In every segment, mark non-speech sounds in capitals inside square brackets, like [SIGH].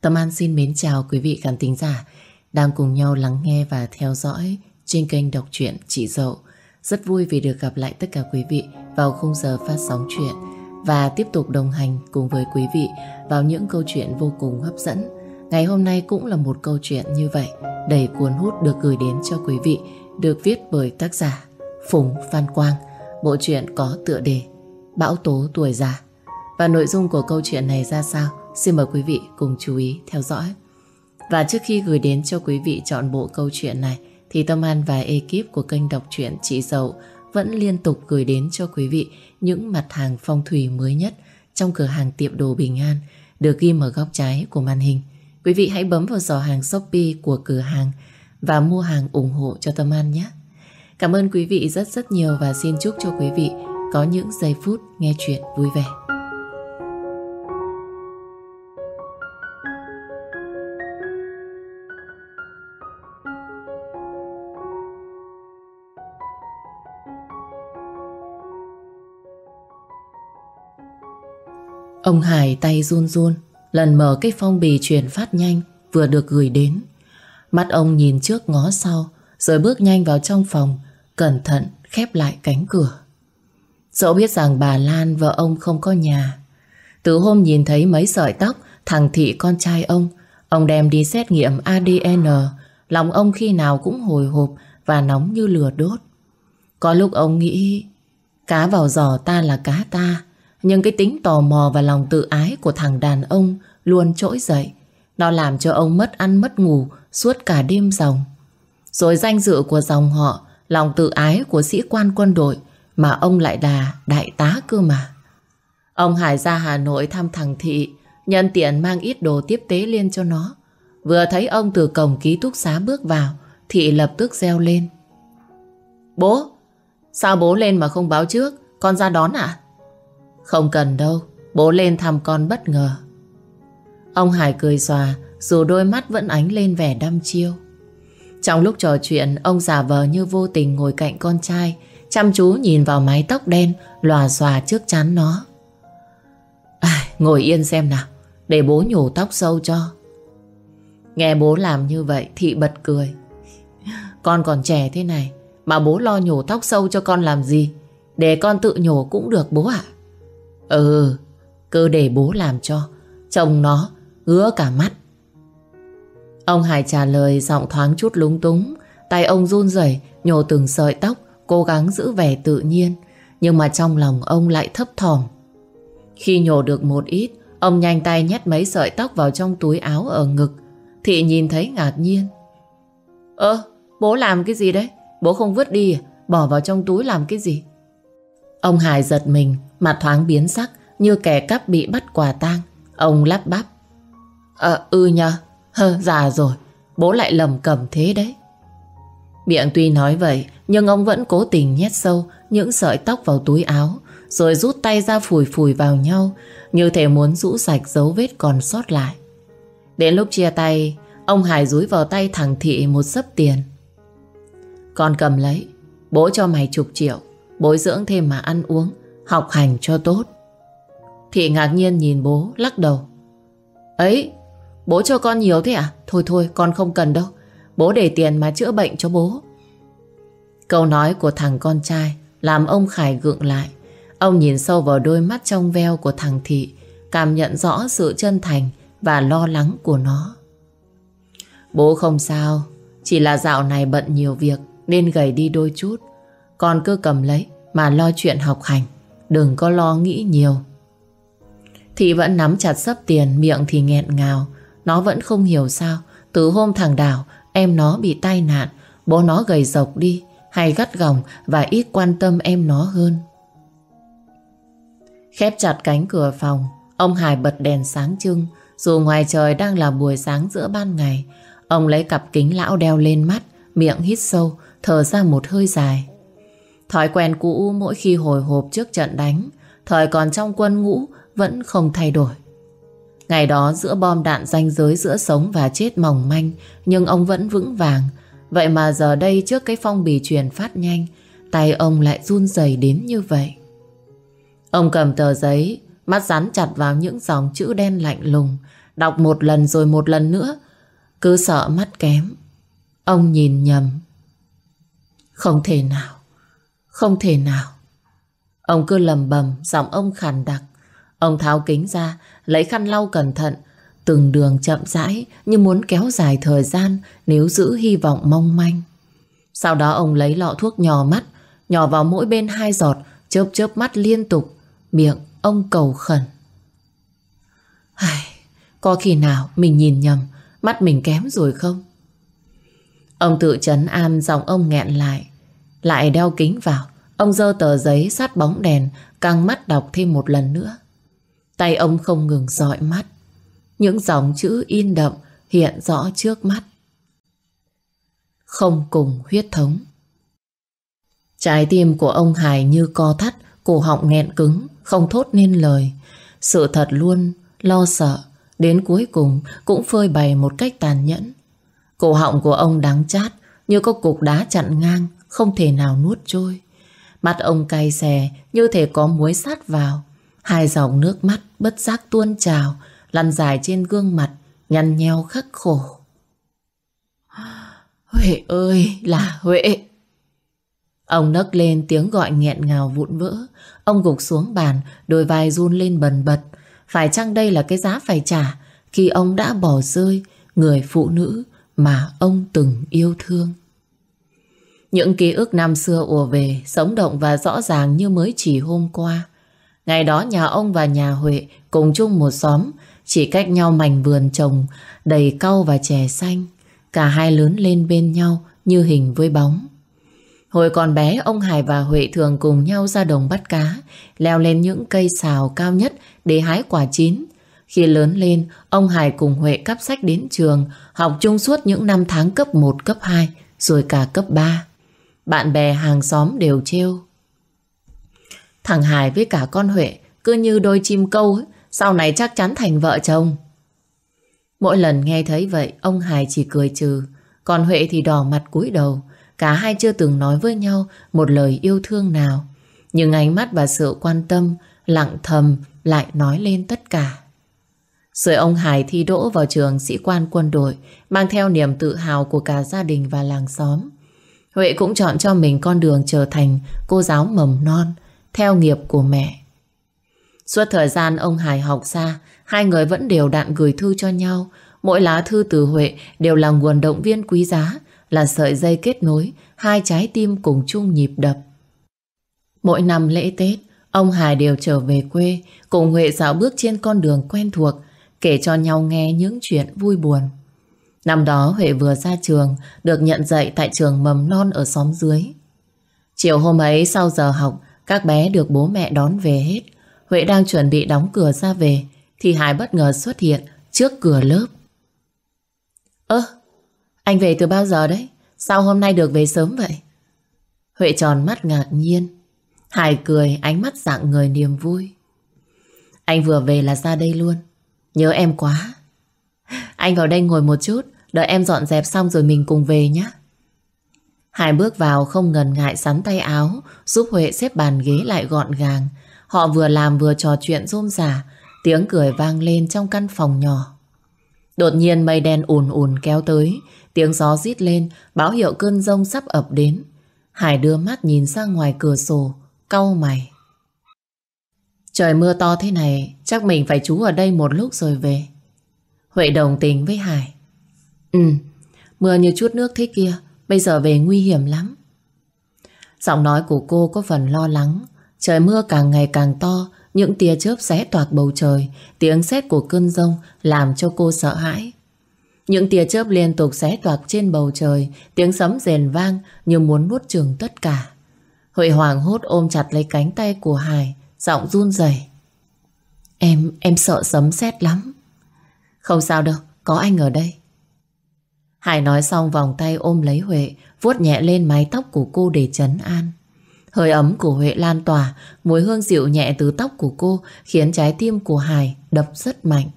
Tâm An xin mến chào quý vị khán thính giả đang cùng nhau lắng nghe và theo dõi trên kênh đọc truyện Chị Dậu. Rất vui vì được gặp lại tất cả quý vị vào khung giờ phát sóng truyện và tiếp tục đồng hành cùng với quý vị vào những câu chuyện vô cùng hấp dẫn. Ngày hôm nay cũng là một câu chuyện như vậy, đầy cuốn hút được gửi đến cho quý vị, được viết bởi tác giả Phùng Phan Quang. Bộ truyện có tựa đề Bão tố tuổi già. Và nội dung của câu chuyện này ra sao? Xin mời quý vị cùng chú ý theo dõi. Và trước khi gửi đến cho quý vị chọn bộ câu chuyện này, thì Tâm An và ekip của kênh đọc truyện Chị Dậu vẫn liên tục gửi đến cho quý vị những mặt hàng phong thủy mới nhất trong cửa hàng tiệm đồ Bình An, được ghi ở góc trái của màn hình. Quý vị hãy bấm vào giỏ hàng Shopee của cửa hàng và mua hàng ủng hộ cho Tâm An nhé. Cảm ơn quý vị rất rất nhiều và xin chúc cho quý vị có những giây phút nghe chuyện vui vẻ. Ông Hải tay run run, Lần mở cái phong bì truyền phát nhanh, Vừa được gửi đến. Mắt ông nhìn trước ngó sau, Rồi bước nhanh vào trong phòng, Cẩn thận khép lại cánh cửa. Dẫu biết rằng bà Lan, vợ ông không có nhà, Từ hôm nhìn thấy mấy sợi tóc Thằng Thị con trai ông Ông đem đi xét nghiệm ADN Lòng ông khi nào cũng hồi hộp Và nóng như lửa đốt. Có lúc ông nghĩ, Cá vào giò ta là cá ta nhưng cái tính tò mò và lòng tự ái của thằng đàn ông luôn trỗi dậy. Nó làm cho ông mất ăn mất ngủ suốt cả đêm dòng. Rồi danh dự của dòng họ, lòng tự ái của sĩ quan quân đội mà ông lại là đại tá cơ mà. Ông Hải ra Hà Nội thăm thằng Thị, nhân tiện mang ít đồ tiếp tế lên cho nó. Vừa thấy ông từ cổng ký túc xá bước vào, Thị lập tức reo lên. Bố, sao bố lên mà không báo trước? Con ra đón à? Không cần đâu, bố lên thăm con bất ngờ. Ông Hải cười xòa, dù đôi mắt vẫn ánh lên vẻ đăm chiêu. Trong lúc trò chuyện, ông giả vờ như vô tình ngồi cạnh con trai, chăm chú nhìn vào mái tóc đen lòa xòa trước chán nó. À, ngồi yên xem nào, để bố nhổ tóc sâu cho. Nghe bố làm như vậy, thị bật cười. Con còn trẻ thế này, mà bố lo nhổ tóc sâu cho con làm gì? Để con tự nhổ cũng được bố ạ. Ừ, cứ để bố làm cho. Chồng nó ngứa cả mắt. Ông Hải trả lời giọng thoáng chút lúng túng. Tay ông run rẩy nhổ từng sợi tóc, cố gắng giữ vẻ tự nhiên. Nhưng mà trong lòng ông lại thấp thỏm. Khi nhổ được một ít, ông nhanh tay nhét mấy sợi tóc vào trong túi áo ở ngực. Thị nhìn thấy ngạc nhiên. Ơ, bố làm cái gì đấy? Bố không vứt đi à? Bỏ vào trong túi làm cái gì? Ông Hải giật mình, mặt thoáng biến sắc như kẻ cắp bị bắt quả tang. Ông lắp bắp. Ờ, ư nhờ, hơ, già rồi, bố lại lầm cầm thế đấy. Miệng tuy nói vậy, nhưng ông vẫn cố tình nhét sâu những sợi tóc vào túi áo, rồi rút tay ra phủi phủi vào nhau, như thể muốn rũ sạch dấu vết còn sót lại. Đến lúc chia tay, ông Hải rúi vào tay thằng Thị một sấp tiền. Con cầm lấy, bố cho mày chục triệu, bồi dưỡng thêm mà ăn uống, học hành cho tốt. Thị ngạc nhiên nhìn bố, lắc đầu. Ấy, bố cho con nhiều thế à? Thôi thôi, con không cần đâu. Bố để tiền mà chữa bệnh cho bố. Câu nói của thằng con trai làm ông Khải gượng lại. Ông nhìn sâu vào đôi mắt trong veo của thằng Thị, cảm nhận rõ sự chân thành và lo lắng của nó. Bố không sao, chỉ là dạo này bận nhiều việc nên gầy đi đôi chút. Con cứ cầm lấy mà lo chuyện học hành. Đừng có lo nghĩ nhiều. Thị vẫn nắm chặt sấp tiền, miệng thì nghẹn ngào. Nó vẫn không hiểu sao. Từ hôm thằng Đào, em nó bị tai nạn, bố nó gầy rộc đi, hay gắt gỏng và ít quan tâm em nó hơn. Khép chặt cánh cửa phòng, ông Hải bật đèn sáng trưng, dù ngoài trời đang là buổi sáng giữa ban ngày. Ông lấy cặp kính lão đeo lên mắt, miệng hít sâu, thở ra một hơi dài. Thói quen cũ mỗi khi hồi hộp trước trận đánh, thời còn trong quân ngũ vẫn không thay đổi. Ngày đó giữa bom đạn ranh giới giữa sống và chết mỏng manh, nhưng ông vẫn vững vàng. Vậy mà giờ đây trước cái phong bì truyền phát nhanh, tay ông lại run rẩy đến như vậy. Ông cầm tờ giấy, mắt dán chặt vào những dòng chữ đen lạnh lùng, Đọc một lần rồi một lần nữa Cứ sợ mắt kém Ông nhìn nhầm Không thể nào không thể nào. Ông cứ lầm bầm Giọng ông khàn đặc. Ông tháo kính ra Lấy khăn lau cẩn thận. Từng đường chậm rãi Như muốn kéo dài thời gian Nếu giữ hy vọng mong manh. Sau đó ông lấy lọ thuốc nhỏ mắt Nhỏ vào mỗi bên hai giọt Chớp chớp mắt liên tục. Miệng ông cầu khẩn. Ai, Có khi nào mình nhìn nhầm Mắt mình kém rồi không? Ông tự chấn an Giọng ông nghẹn lại. Lại đeo kính vào. Ông dơ tờ giấy sát bóng đèn, Căng mắt đọc thêm một lần nữa. Tay ông không ngừng dọi mắt. Những dòng chữ in đậm Hiện rõ trước mắt. Không cùng huyết thống. Trái tim của ông Hải như co thắt, Cổ họng nghẹn cứng, Không thốt nên lời. Sự thật luôn lo sợ, Đến cuối cùng cũng phơi bày một cách tàn nhẫn. Cổ họng của ông đáng chát, Như có cục đá chặn ngang không thể nào nuốt trôi. Mắt ông cay xè Như thể có muối sát vào. Hai dòng nước mắt bất giác tuôn trào, Lăn dài trên gương mặt, Nhăn nheo khắc khổ. Huệ ơi, là Huệ. Ông nấc lên tiếng gọi nghẹn ngào vụn vỡ. Ông gục xuống bàn, Đôi vai run lên bần bật. Phải chăng đây là cái giá phải trả? Khi ông đã bỏ rơi, Người phụ nữ mà ông từng yêu thương. Những ký ức năm xưa ùa về Sống động và rõ ràng như mới chỉ hôm qua Ngày đó nhà ông và nhà Huệ Cùng chung một xóm Chỉ cách nhau mảnh vườn trồng Đầy cau và chè xanh Cả hai lớn lên bên nhau Như hình với bóng Hồi còn bé, ông Hải và Huệ thường cùng nhau ra đồng bắt cá, leo lên những cây xào cao nhất để hái quả chín. Khi lớn lên, ông Hải cùng Huệ cắp sách đến trường, học chung suốt những năm tháng cấp 1, cấp 2, rồi cả cấp 3. Bạn bè hàng xóm đều trêu. Thằng Hải với cả con Huệ cứ như đôi chim câu, ấy, sau này chắc chắn thành vợ chồng. Mỗi lần nghe thấy vậy, ông Hải chỉ cười trừ, còn Huệ thì đỏ mặt cúi đầu, Cả hai chưa từng nói với nhau một lời yêu thương nào. Nhưng ánh mắt và sự quan tâm lặng thầm lại nói lên tất cả. Rồi ông Hải thi đỗ vào trường sĩ quan quân đội, mang theo niềm tự hào của cả gia đình và làng xóm. Huệ cũng chọn cho mình con đường trở thành cô giáo mầm non, theo nghiệp của mẹ. Suốt thời gian ông Hải học xa, hai người vẫn đều đặn gửi thư cho nhau. Mỗi lá thư từ Huệ đều là nguồn động viên quý giá là sợi dây kết nối hai trái tim cùng chung nhịp đập. Mỗi năm lễ Tết, ông Hải đều trở về quê cùng Huệ dạo bước trên con đường quen thuộc kể cho nhau nghe những chuyện vui buồn. Năm đó Huệ vừa ra trường được nhận dạy tại trường mầm non ở xóm dưới. Chiều hôm ấy sau giờ học các bé được bố mẹ đón về hết. Huệ đang chuẩn bị đóng cửa ra về thì Hải bất ngờ xuất hiện trước cửa lớp. Ơ, anh về từ bao giờ đấy? Sao hôm nay được về sớm vậy? Huệ tròn mắt ngạc nhiên. Hải cười ánh mắt dạng người niềm vui. Anh vừa về là ra đây luôn. Nhớ em quá. Anh vào đây ngồi một chút, đợi em dọn dẹp xong rồi mình cùng về nhé. Hải bước vào không ngần ngại sắn tay áo, giúp Huệ xếp bàn ghế lại gọn gàng. Họ vừa làm vừa trò chuyện rôm rả, tiếng cười vang lên trong căn phòng nhỏ. Đột nhiên mây đen ùn ùn kéo tới, Tiếng gió rít lên báo hiệu cơn rông sắp ập đến. Hải đưa mắt nhìn ra ngoài cửa sổ, cau mày. Trời mưa to thế này, chắc mình phải trú ở đây một lúc rồi về. Huệ đồng tình với Hải. Ừ, mưa như chút nước thế kia, bây giờ về nguy hiểm lắm. Giọng nói của cô có phần lo lắng. Trời mưa càng ngày càng to, những tia chớp xé toạc bầu trời, tiếng sét của cơn rông làm cho cô sợ hãi. Những tia chớp liên tục xé toạc trên bầu trời, tiếng sấm rền vang như muốn nuốt chửng tất cả. Huệ hoàng hốt ôm chặt lấy cánh tay của Hải, giọng run rẩy. Em, em sợ sấm sét lắm. Không sao đâu, có anh ở đây. Hải nói xong vòng tay ôm lấy Huệ, vuốt nhẹ lên mái tóc của cô để trấn an. Hơi ấm của Huệ lan tỏa, mùi hương dịu nhẹ từ tóc của cô khiến trái tim của Hải đập rất mạnh.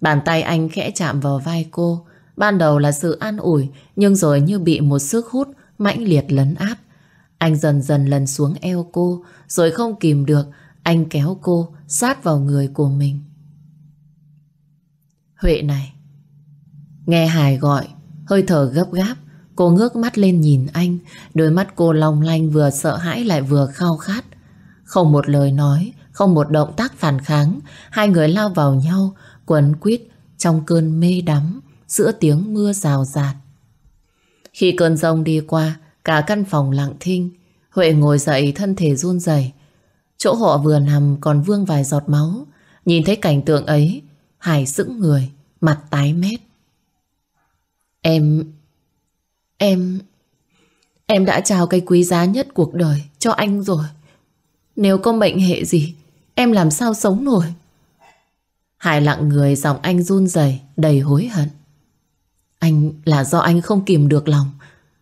Bàn tay anh khẽ chạm vào vai cô. Ban đầu là sự an ủi, nhưng rồi như bị một sức hút mãnh liệt lấn áp. Anh dần dần lần xuống eo cô, rồi không kìm được, anh kéo cô sát vào người của mình. Huệ này. Nghe Hải gọi, hơi thở gấp gáp, cô ngước mắt lên nhìn anh, đôi mắt cô long lanh vừa sợ hãi lại vừa khao khát. Không một lời nói, không một động tác phản kháng, hai người lao vào nhau, quấn quýt trong cơn mê đắm, giữa tiếng mưa rào rạt. Khi cơn rông đi qua, cả căn phòng lặng thinh, Huệ ngồi dậy thân thể run rẩy. Chỗ họ vừa nằm còn vương vài giọt máu. Nhìn thấy cảnh tượng ấy, Hải sững người, mặt tái mét. Em... Em... Em đã trao cái quý giá nhất cuộc đời cho anh rồi. Nếu có mệnh hệ gì, em làm sao sống nổi? Hải lặng người giọng anh run rẩy đầy hối hận. Anh là do anh không kìm được lòng.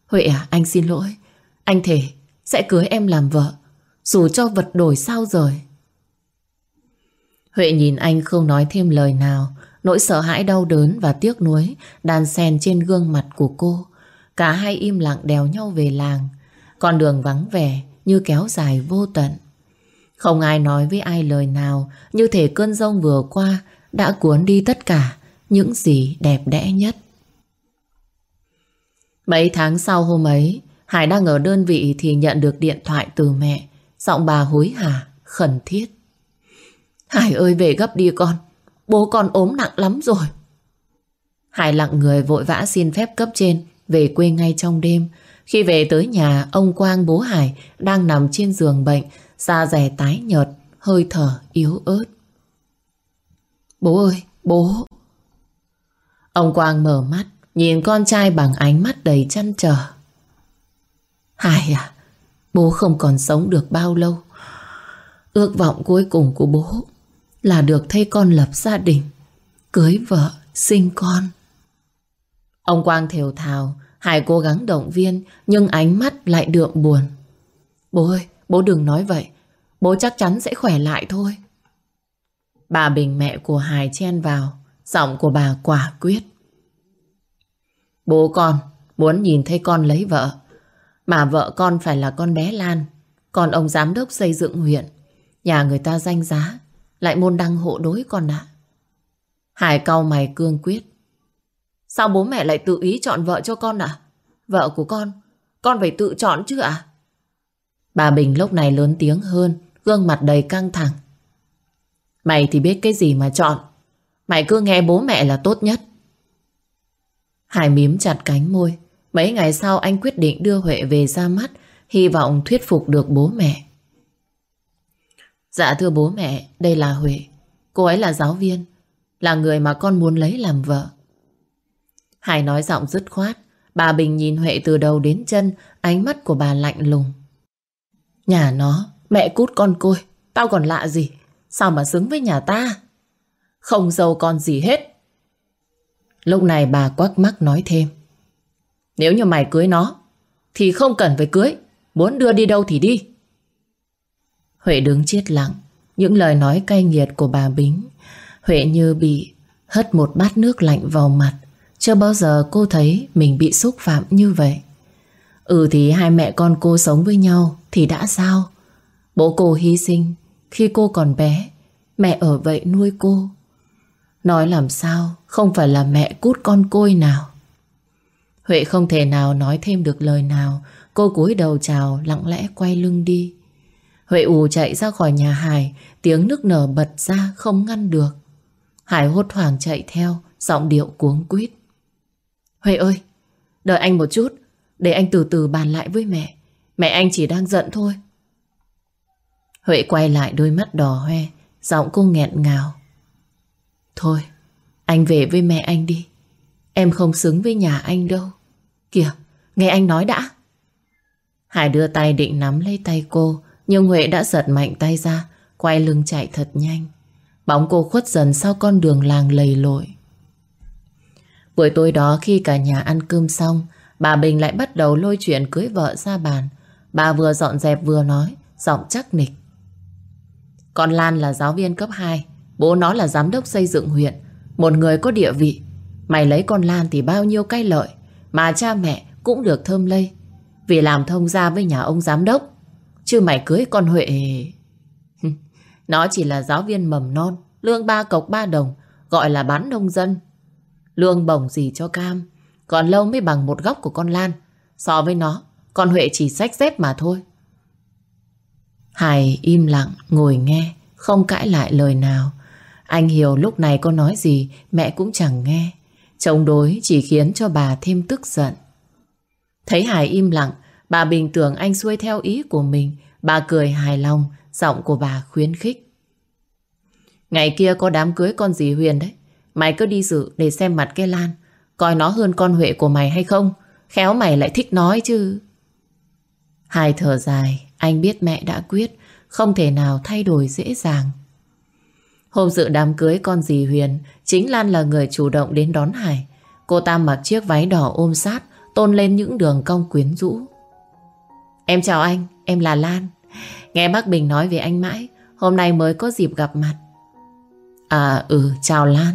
Huệ à, anh xin lỗi. Anh thề sẽ cưới em làm vợ, dù cho vật đổi sao rời. Huệ nhìn anh không nói thêm lời nào, nỗi sợ hãi đau đớn và tiếc nuối đan xen trên gương mặt của cô. Cả hai im lặng đèo nhau về làng, con đường vắng vẻ như kéo dài vô tận. Không ai nói với ai lời nào, như thể cơn rông vừa qua đã cuốn đi tất cả những gì đẹp đẽ nhất. Mấy tháng sau hôm ấy, Hải đang ở đơn vị thì nhận được điện thoại từ mẹ. Giọng bà hối hả, khẩn thiết. Hải ơi về gấp đi con, bố con ốm nặng lắm rồi. Hải lặng người vội vã xin phép cấp trên về quê ngay trong đêm. Khi về tới nhà, ông Quang bố Hải đang nằm trên giường bệnh, da rẻ tái nhợt, hơi thở yếu ớt. Bố ơi, bố. Ông Quang mở mắt, nhìn con trai bằng ánh mắt đầy chăn trở. Hải à, bố không còn sống được bao lâu. Ước vọng cuối cùng của bố là được thấy con lập gia đình, cưới vợ, sinh con. Ông Quang thều thào, Hải cố gắng động viên nhưng ánh mắt lại đượm buồn. Bố ơi, bố đừng nói vậy. Bố chắc chắn sẽ khỏe lại thôi. Bà Bình mẹ của Hải chen vào, giọng của bà quả quyết. Bố con muốn nhìn thấy con lấy vợ. Mà vợ con phải là con bé Lan Còn ông giám đốc xây dựng huyện Nhà người ta danh giá lại môn đăng hộ đối con ạ. Hải cau mày cương quyết. Sao bố mẹ lại tự ý chọn vợ cho con ạ? Vợ của con Con phải tự chọn chứ ạ? Bà Bình lúc này lớn tiếng hơn Gương mặt đầy căng thẳng. Mày thì biết cái gì mà chọn. Mày cứ nghe bố mẹ là tốt nhất. Hải mím chặt cánh môi. Mấy ngày sau anh quyết định đưa Huệ về ra mắt, hy vọng thuyết phục được bố mẹ. Dạ thưa bố mẹ, đây là Huệ. Cô ấy là giáo viên, là người mà con muốn lấy làm vợ. Hải nói giọng dứt khoát, bà Bình nhìn Huệ từ đầu đến chân, ánh mắt của bà lạnh lùng. Nhà nó, mẹ cút con côi, tao còn lạ gì, sao mà xứng với nhà ta? Không giàu con gì hết. Lúc này bà quắc mắc nói thêm. Nếu như mày cưới nó Thì không cần phải cưới Muốn đưa đi đâu thì đi Huệ đứng chết lặng. Những lời nói cay nghiệt của bà Bính. Huệ như bị hất một bát nước lạnh vào mặt. Chưa bao giờ cô thấy mình bị xúc phạm như vậy. Ừ thì hai mẹ con cô sống với nhau Thì đã sao? Bố cô hy sinh Khi cô còn bé. Mẹ ở vậy nuôi cô. Nói làm sao Không phải là mẹ cút con côi nào? Huệ không thể nào nói thêm được lời nào. Cô cúi đầu chào, lặng lẽ quay lưng đi. Huệ ù chạy ra khỏi nhà Hải Tiếng nước nở bật ra không ngăn được. Hải hốt hoảng chạy theo Giọng điệu cuống quýt. Huệ ơi Đợi anh một chút Để anh từ từ bàn lại với mẹ. Mẹ anh chỉ đang giận thôi. Huệ quay lại đôi mắt đỏ hoe Giọng cô nghẹn ngào. Thôi Anh về với mẹ anh đi. Em không xứng với nhà anh đâu. Kìa, nghe anh nói đã. Hải đưa tay định nắm lấy tay cô, nhưng Huệ đã giật mạnh tay ra, quay lưng chạy thật nhanh. Bóng cô khuất dần sau con đường làng lầy lội. Buổi tối đó khi cả nhà ăn cơm xong, bà Bình lại bắt đầu lôi chuyện cưới vợ ra bàn. Bà vừa dọn dẹp vừa nói, giọng chắc nịch. Con Lan là giáo viên cấp 2, bố nó là giám đốc xây dựng huyện, một người có địa vị, Mày lấy con Lan thì bao nhiêu cái lợi Mà cha mẹ cũng được thơm lây Vì làm thông gia với nhà ông giám đốc Chứ mày cưới con Huệ Nó chỉ là giáo viên mầm non Lương ba cọc ba đồng Gọi là bán nông dân Lương bổng gì cho cam. Còn lâu mới bằng một góc của con Lan. So với nó, con Huệ chỉ sách dép mà thôi. Hải im lặng, ngồi nghe, không cãi lại lời nào. Anh hiểu lúc này có nói gì, mẹ cũng chẳng nghe. Chống đối chỉ khiến cho bà thêm tức giận. Thấy Hải im lặng, bà bình tưởng anh xuôi theo ý của mình. Bà cười hài lòng, giọng của bà khuyến khích. Ngày kia có đám cưới con dì Huyền đấy. Mày cứ đi dự để xem mặt cái Lan. Coi nó hơn con Huệ của mày hay không. Khéo mày lại thích nói chứ. Hải thở dài, anh biết mẹ đã quyết, không thể nào thay đổi dễ dàng. Hôm dự đám cưới con dì Huyền, chính Lan là người chủ động đến đón Hải. Cô ta mặc chiếc váy đỏ ôm sát, tôn lên những đường cong quyến rũ. Em chào anh, em là Lan. Nghe bác Bình nói về anh mãi, hôm nay mới có dịp gặp mặt. À ừ, chào Lan.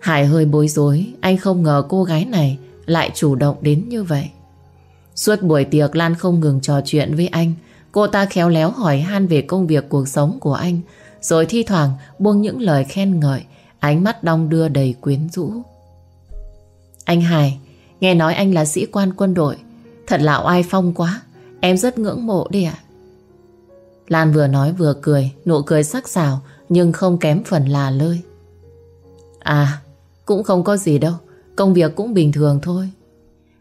Hải hơi bối rối, anh không ngờ cô gái này lại chủ động đến như vậy. Suốt buổi tiệc Lan không ngừng trò chuyện với anh. Cô ta khéo léo hỏi han về công việc cuộc sống của anh, rồi thi thoảng buông những lời khen ngợi, ánh mắt đong đưa đầy quyến rũ. Anh Hải, nghe nói anh là sĩ quan quân đội, thật là oai phong quá, em rất ngưỡng mộ đi ạ. Lan vừa nói vừa cười, nụ cười sắc sảo nhưng không kém phần là lơi. À, cũng không có gì đâu, công việc cũng bình thường thôi.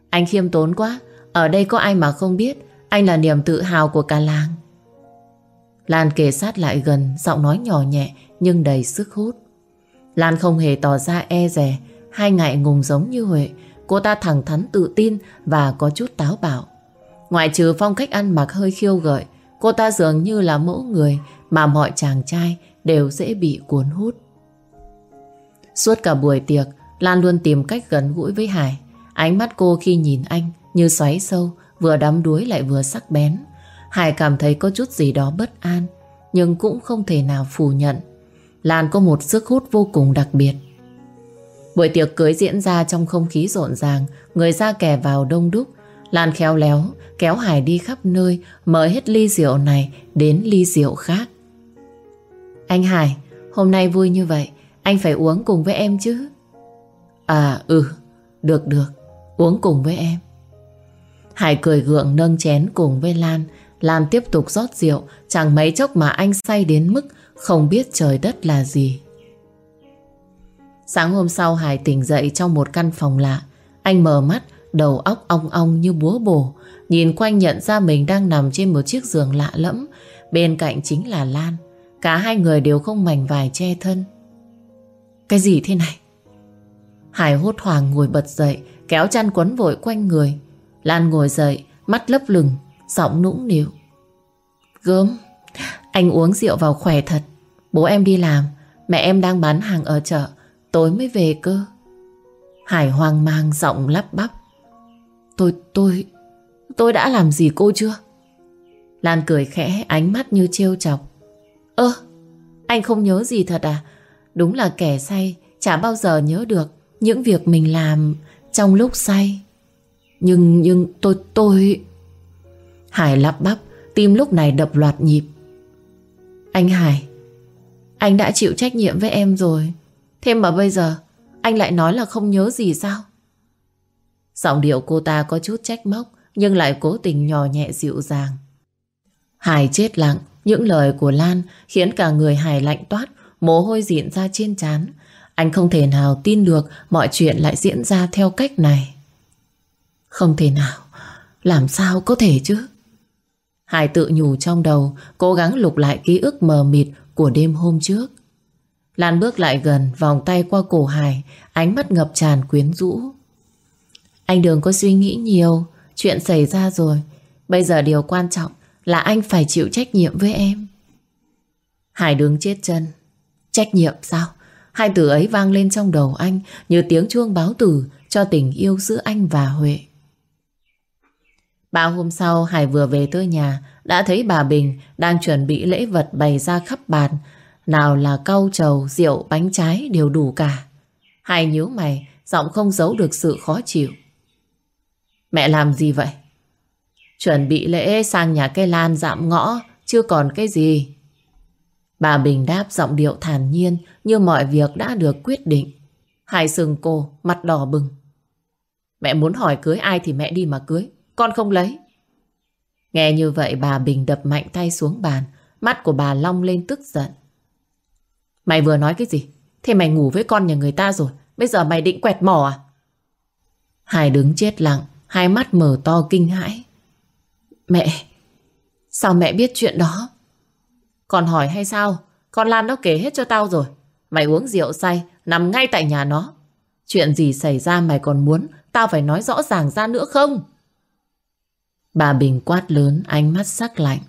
Anh khiêm tốn quá, ở đây có ai mà không biết anh là niềm tự hào của cả làng. Lan kề sát lại gần, giọng nói nhỏ nhẹ nhưng đầy sức hút. Lan không hề tỏ ra e rè hay ngại ngùng giống như Huệ. Cô ta thẳng thắn tự tin và có chút táo bạo. Ngoại trừ phong cách ăn mặc hơi khiêu gợi, cô ta dường như là mẫu người mà mọi chàng trai đều dễ bị cuốn hút. Suốt cả buổi tiệc, Lan luôn tìm cách gần gũi với Hải. Ánh mắt cô khi nhìn anh như xoáy sâu, vừa đắm đuối lại vừa sắc bén. Hải cảm thấy có chút gì đó bất an, nhưng cũng không thể nào phủ nhận. Lan có một sức hút vô cùng đặc biệt. Buổi tiệc cưới diễn ra trong không khí rộn ràng, người ra kẻ vào đông đúc. Lan khéo léo, kéo Hải đi khắp nơi, mời hết ly rượu này đến ly rượu khác. Anh Hải, hôm nay vui như vậy, anh phải uống cùng với em chứ. À ừ, được được, uống cùng với em. Hải cười gượng nâng chén cùng với Lan. Lan tiếp tục rót rượu, chẳng mấy chốc mà anh say đến mức không biết trời đất là gì. Sáng hôm sau Hải tỉnh dậy trong một căn phòng lạ. Anh mở mắt, đầu óc ong ong như búa bổ. Nhìn quanh nhận ra mình đang nằm trên một chiếc giường lạ lẫm. Bên cạnh chính là Lan. Cả hai người đều không mảnh vải che thân. Cái gì thế này? Hải hốt hoảng ngồi bật dậy, kéo chăn quấn vội quanh người. Lan ngồi dậy, mắt lấp lửng, giọng nũng nịu. Gớm, anh uống rượu vào khỏe thật. Bố em đi làm, mẹ em đang bán hàng ở chợ, tối mới về cơ. Hải hoang mang giọng lắp bắp. Tôi, tôi, tôi đã làm gì cô chưa? Lan cười khẽ, ánh mắt như trêu chọc. Ơ, anh không nhớ gì thật à? Đúng là kẻ say, chả bao giờ nhớ được những việc mình làm trong lúc say. Nhưng, nhưng tôi, tôi... Hải lắp bắp, tim lúc này đập loạt nhịp. Anh Hải, anh đã chịu trách nhiệm với em rồi. Thêm mà bây giờ, anh lại nói là không nhớ gì sao? Giọng điệu cô ta có chút trách móc, nhưng lại cố tình nhỏ nhẹ dịu dàng. Hải chết lặng, những lời của Lan khiến cả người Hải lạnh toát, mồ hôi diện ra trên trán. Anh không thể nào tin được mọi chuyện lại diễn ra theo cách này. Không thể nào, làm sao có thể chứ? Hải tự nhủ trong đầu, cố gắng lục lại ký ức mờ mịt của đêm hôm trước. Lan bước lại gần, vòng tay qua cổ Hải, ánh mắt ngập tràn quyến rũ. Anh đừng có suy nghĩ nhiều, chuyện xảy ra rồi. Bây giờ điều quan trọng là anh phải chịu trách nhiệm với em. Hải đứng chết chân. Trách nhiệm sao? Hai từ ấy vang lên trong đầu anh như tiếng chuông báo tử cho tình yêu giữa anh và Huệ. Ba hôm sau Hải vừa về tới nhà đã thấy bà Bình đang chuẩn bị lễ vật bày ra khắp bàn. Nào là cau trầu, rượu, bánh trái đều đủ cả. Hải nhíu mày, giọng không giấu được sự khó chịu. Mẹ làm gì vậy? Chuẩn bị lễ sang nhà cây lan dạm ngõ, chưa còn cái gì. Bà Bình đáp giọng điệu thản nhiên như mọi việc đã được quyết định. Hải sừng cô, mặt đỏ bừng. Mẹ muốn hỏi cưới ai thì mẹ đi mà cưới. Con không lấy. Nghe như vậy bà Bình đập mạnh tay xuống bàn. Mắt của bà long lên tức giận. Mày vừa nói cái gì? Thế mày ngủ với con nhà người ta rồi. Bây giờ mày định quẹt mỏ à? Hải đứng chết lặng. Hai mắt mở to kinh hãi. Mẹ, sao mẹ biết chuyện đó? Còn hỏi hay sao? Con Lan nó kể hết cho tao rồi. Mày uống rượu say, nằm ngay tại nhà nó. Chuyện gì xảy ra mày còn muốn tao phải nói rõ ràng ra nữa không? Bà Bình quát lớn, ánh mắt sắc lạnh.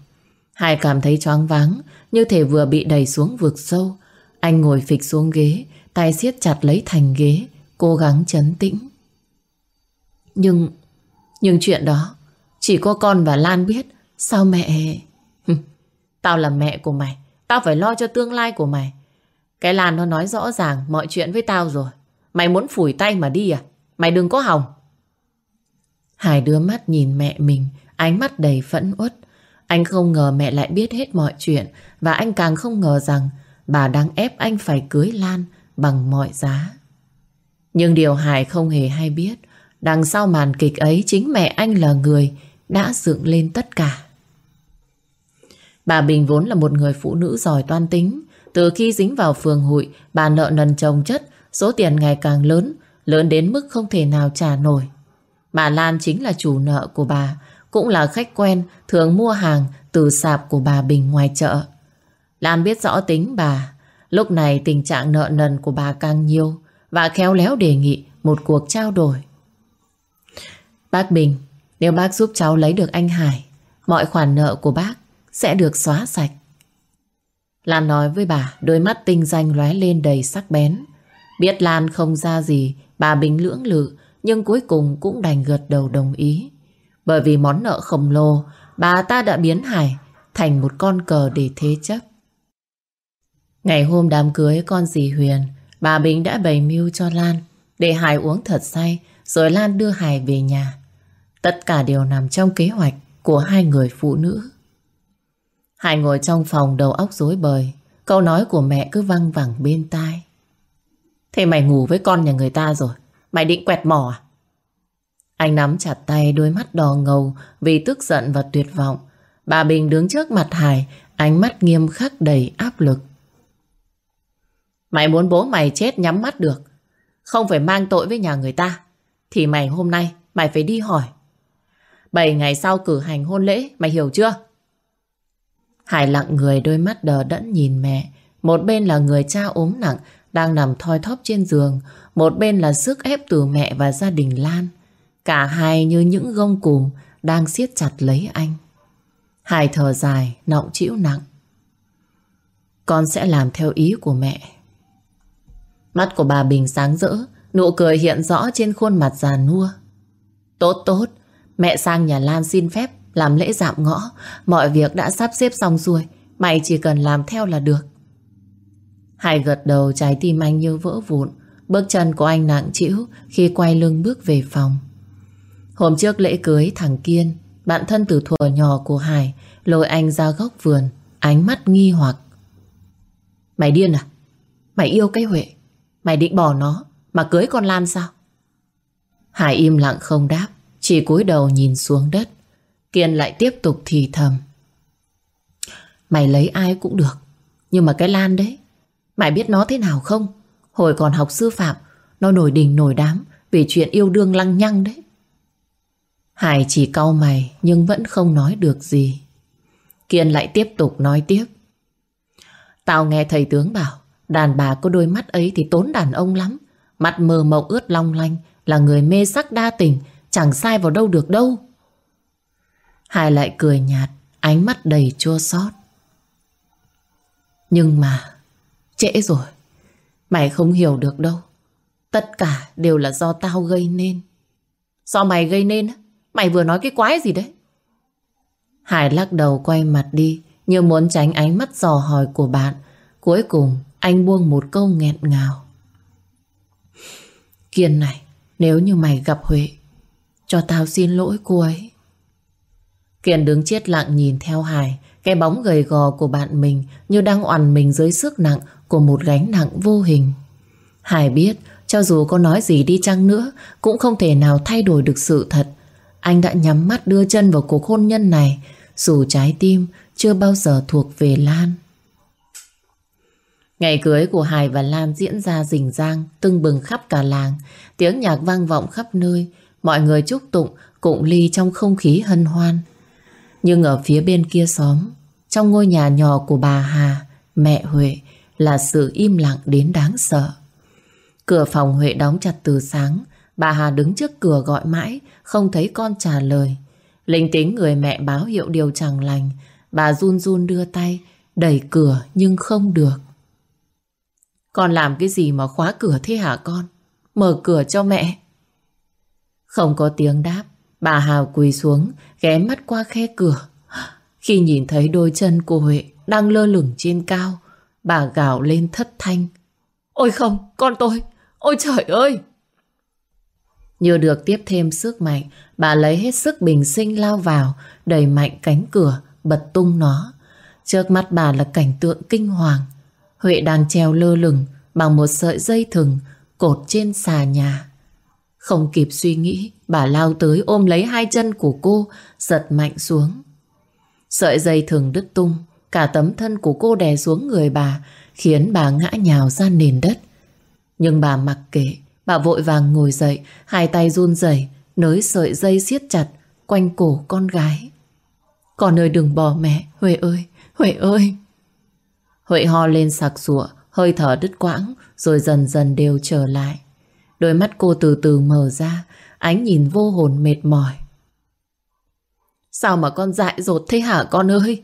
Hải cảm thấy choáng váng, như thể vừa bị đẩy xuống vực sâu. Anh ngồi phịch xuống ghế, tay siết chặt lấy thành ghế, cố gắng chấn tĩnh. Nhưng, nhưng chuyện đó, chỉ có con và Lan biết. Sao mẹ... Tao là mẹ của mày, tao phải lo cho tương lai của mày. Cái Lan nó nói rõ ràng mọi chuyện với tao rồi. Mày muốn phủi tay mà đi à? Mày đừng có hòng. Hải đưa mắt nhìn mẹ mình, ánh mắt đầy phẫn uất. Anh không ngờ mẹ lại biết hết mọi chuyện và anh càng không ngờ rằng bà đang ép anh phải cưới Lan bằng mọi giá. Nhưng điều Hải không hề hay biết, đằng sau màn kịch ấy chính mẹ anh là người đã dựng lên tất cả. Bà Bình vốn là một người phụ nữ giỏi toan tính. Từ khi dính vào phường hụi, bà nợ nần chồng chất, số tiền ngày càng lớn, lớn đến mức không thể nào trả nổi. Bà Lan chính là chủ nợ của bà, cũng là khách quen thường mua hàng từ sạp của bà Bình ngoài chợ. Lan biết rõ tính bà, lúc này tình trạng nợ nần của bà càng nhiều và khéo léo đề nghị một cuộc trao đổi. Bác Bình, nếu bác giúp cháu lấy được anh Hải, mọi khoản nợ của bác sẽ được xóa sạch. Lan nói với bà, đôi mắt tinh danh lóe lên đầy sắc bén. Biết Lan không ra gì, bà Bình lưỡng lự, nhưng cuối cùng cũng đành gật đầu đồng ý. Bởi vì món nợ khổng lồ, bà ta đã biến Hải thành một con cờ để thế chấp. Ngày hôm đám cưới con dì Huyền, bà Bình đã bày mưu cho Lan để Hải uống thật say, rồi Lan đưa Hải về nhà. Tất cả đều nằm trong kế hoạch của hai người phụ nữ. Hải ngồi trong phòng đầu óc rối bời, câu nói của mẹ cứ văng vẳng bên tai. Thế mày ngủ với con nhà người ta rồi, mày định quẹt mỏ à? Anh nắm chặt tay đôi mắt đỏ ngầu vì tức giận và tuyệt vọng. Bà Bình đứng trước mặt Hải, ánh mắt nghiêm khắc đầy áp lực. Mày muốn bố mày chết nhắm mắt được, không phải mang tội với nhà người ta, thì mày hôm nay mày phải đi hỏi. Bảy ngày sau cử hành hôn lễ, mày hiểu chưa? Hải lặng người đôi mắt đờ đẫn nhìn mẹ. Một bên là người cha ốm nặng đang nằm thoi thóp trên giường. Một bên là sức ép từ mẹ và gia đình Lan. Cả hai như những gông cùm đang siết chặt lấy anh. Hải thở dài, nọng chịu nặng. Con sẽ làm theo ý của mẹ. Mắt của bà Bình sáng rỡ, nụ cười hiện rõ trên khuôn mặt già nua. Tốt tốt, mẹ sang nhà Lan xin phép làm lễ dạm ngõ, mọi việc đã sắp xếp xong xuôi, mày chỉ cần làm theo là được. Hải gật đầu trái tim anh như vỡ vụn, bước chân của anh nặng trĩu khi quay lưng bước về phòng. Hôm trước lễ cưới thằng Kiên, bạn thân từ thuở nhỏ của Hải, lôi anh ra góc vườn, ánh mắt nghi hoặc. Mày điên à? Mày yêu cái Huệ, mày định bỏ nó mà cưới con Lan sao? Hải im lặng không đáp, chỉ cúi đầu nhìn xuống đất. Kiên lại tiếp tục thì thầm. Mày lấy ai cũng được. Nhưng mà cái Lan đấy, mày biết nó thế nào không? Hồi còn học sư phạm, nó nổi đình nổi đám vì chuyện yêu đương lăng nhăng đấy. Hải chỉ cau mày nhưng vẫn không nói được gì. Kiên lại tiếp tục nói tiếp. Tao nghe thầy tướng bảo đàn bà có đôi mắt ấy thì tốn đàn ông lắm. Mặt mờ mộng ướt long lanh là người mê sắc đa tình chẳng sai vào đâu được đâu. Hải lại cười nhạt, ánh mắt đầy chua xót. Nhưng mà, trễ rồi. Mày không hiểu được đâu. Tất cả đều là do tao gây nên. Do mày gây nên Mày vừa nói cái quái gì đấy? Hải lắc đầu quay mặt đi, như muốn tránh ánh mắt dò hỏi của bạn. Cuối cùng, anh buông một câu nghẹn ngào. Kiên này, nếu như mày gặp Huệ, cho tao xin lỗi cô ấy. Kiên đứng chết lặng nhìn theo Hải, cái bóng gầy gò của bạn mình như đang oằn mình dưới sức nặng của một gánh nặng vô hình. Hải biết Cho dù có nói gì đi chăng nữa Cũng không thể nào thay đổi được sự thật Anh đã nhắm mắt đưa chân vào cuộc hôn nhân này Dù trái tim chưa bao giờ thuộc về Lan Ngày cưới của Hải và Lam diễn ra rình rang, tưng bừng khắp cả làng. Tiếng nhạc vang vọng khắp nơi, mọi người chúc tụng, cụng ly trong không khí hân hoan. Nhưng ở phía bên kia xóm, trong ngôi nhà nhỏ của bà Hà, mẹ Huệ, là sự im lặng đến đáng sợ. Cửa phòng Huệ đóng chặt từ sáng, bà Hà đứng trước cửa gọi mãi, không thấy con trả lời. Linh tính người mẹ báo hiệu điều chẳng lành, bà run run đưa tay, đẩy cửa nhưng không được. Con làm cái gì mà khóa cửa thế hả con? Mở cửa cho mẹ. Không có tiếng đáp, bà Hào quỳ xuống, ghé mắt qua khe cửa. Khi nhìn thấy đôi chân của Huệ đang lơ lửng trên cao, bà gào lên thất thanh. Ôi không, con tôi! Ôi trời ơi! Như được tiếp thêm sức mạnh, bà lấy hết sức bình sinh lao vào, đẩy mạnh cánh cửa, bật tung nó. Trước mắt bà là cảnh tượng kinh hoàng. Huệ đang treo lơ lửng bằng một sợi dây thừng cột trên xà nhà. Không kịp suy nghĩ, bà lao tới ôm lấy hai chân của cô, giật mạnh xuống. Sợi dây thừng đứt tung, cả tấm thân của cô đè xuống người bà, khiến bà ngã nhào ra nền đất. Nhưng bà mặc kệ, bà vội vàng ngồi dậy, hai tay run rẩy nới sợi dây siết chặt quanh cổ con gái. Con ơi đừng bỏ mẹ, Huệ ơi, Huệ ơi. Huệ ho lên sặc sụa, hơi thở đứt quãng rồi dần dần đều trở lại. Đôi mắt cô từ từ mở ra, ánh nhìn vô hồn mệt mỏi. Sao mà con dại dột thế hả con ơi?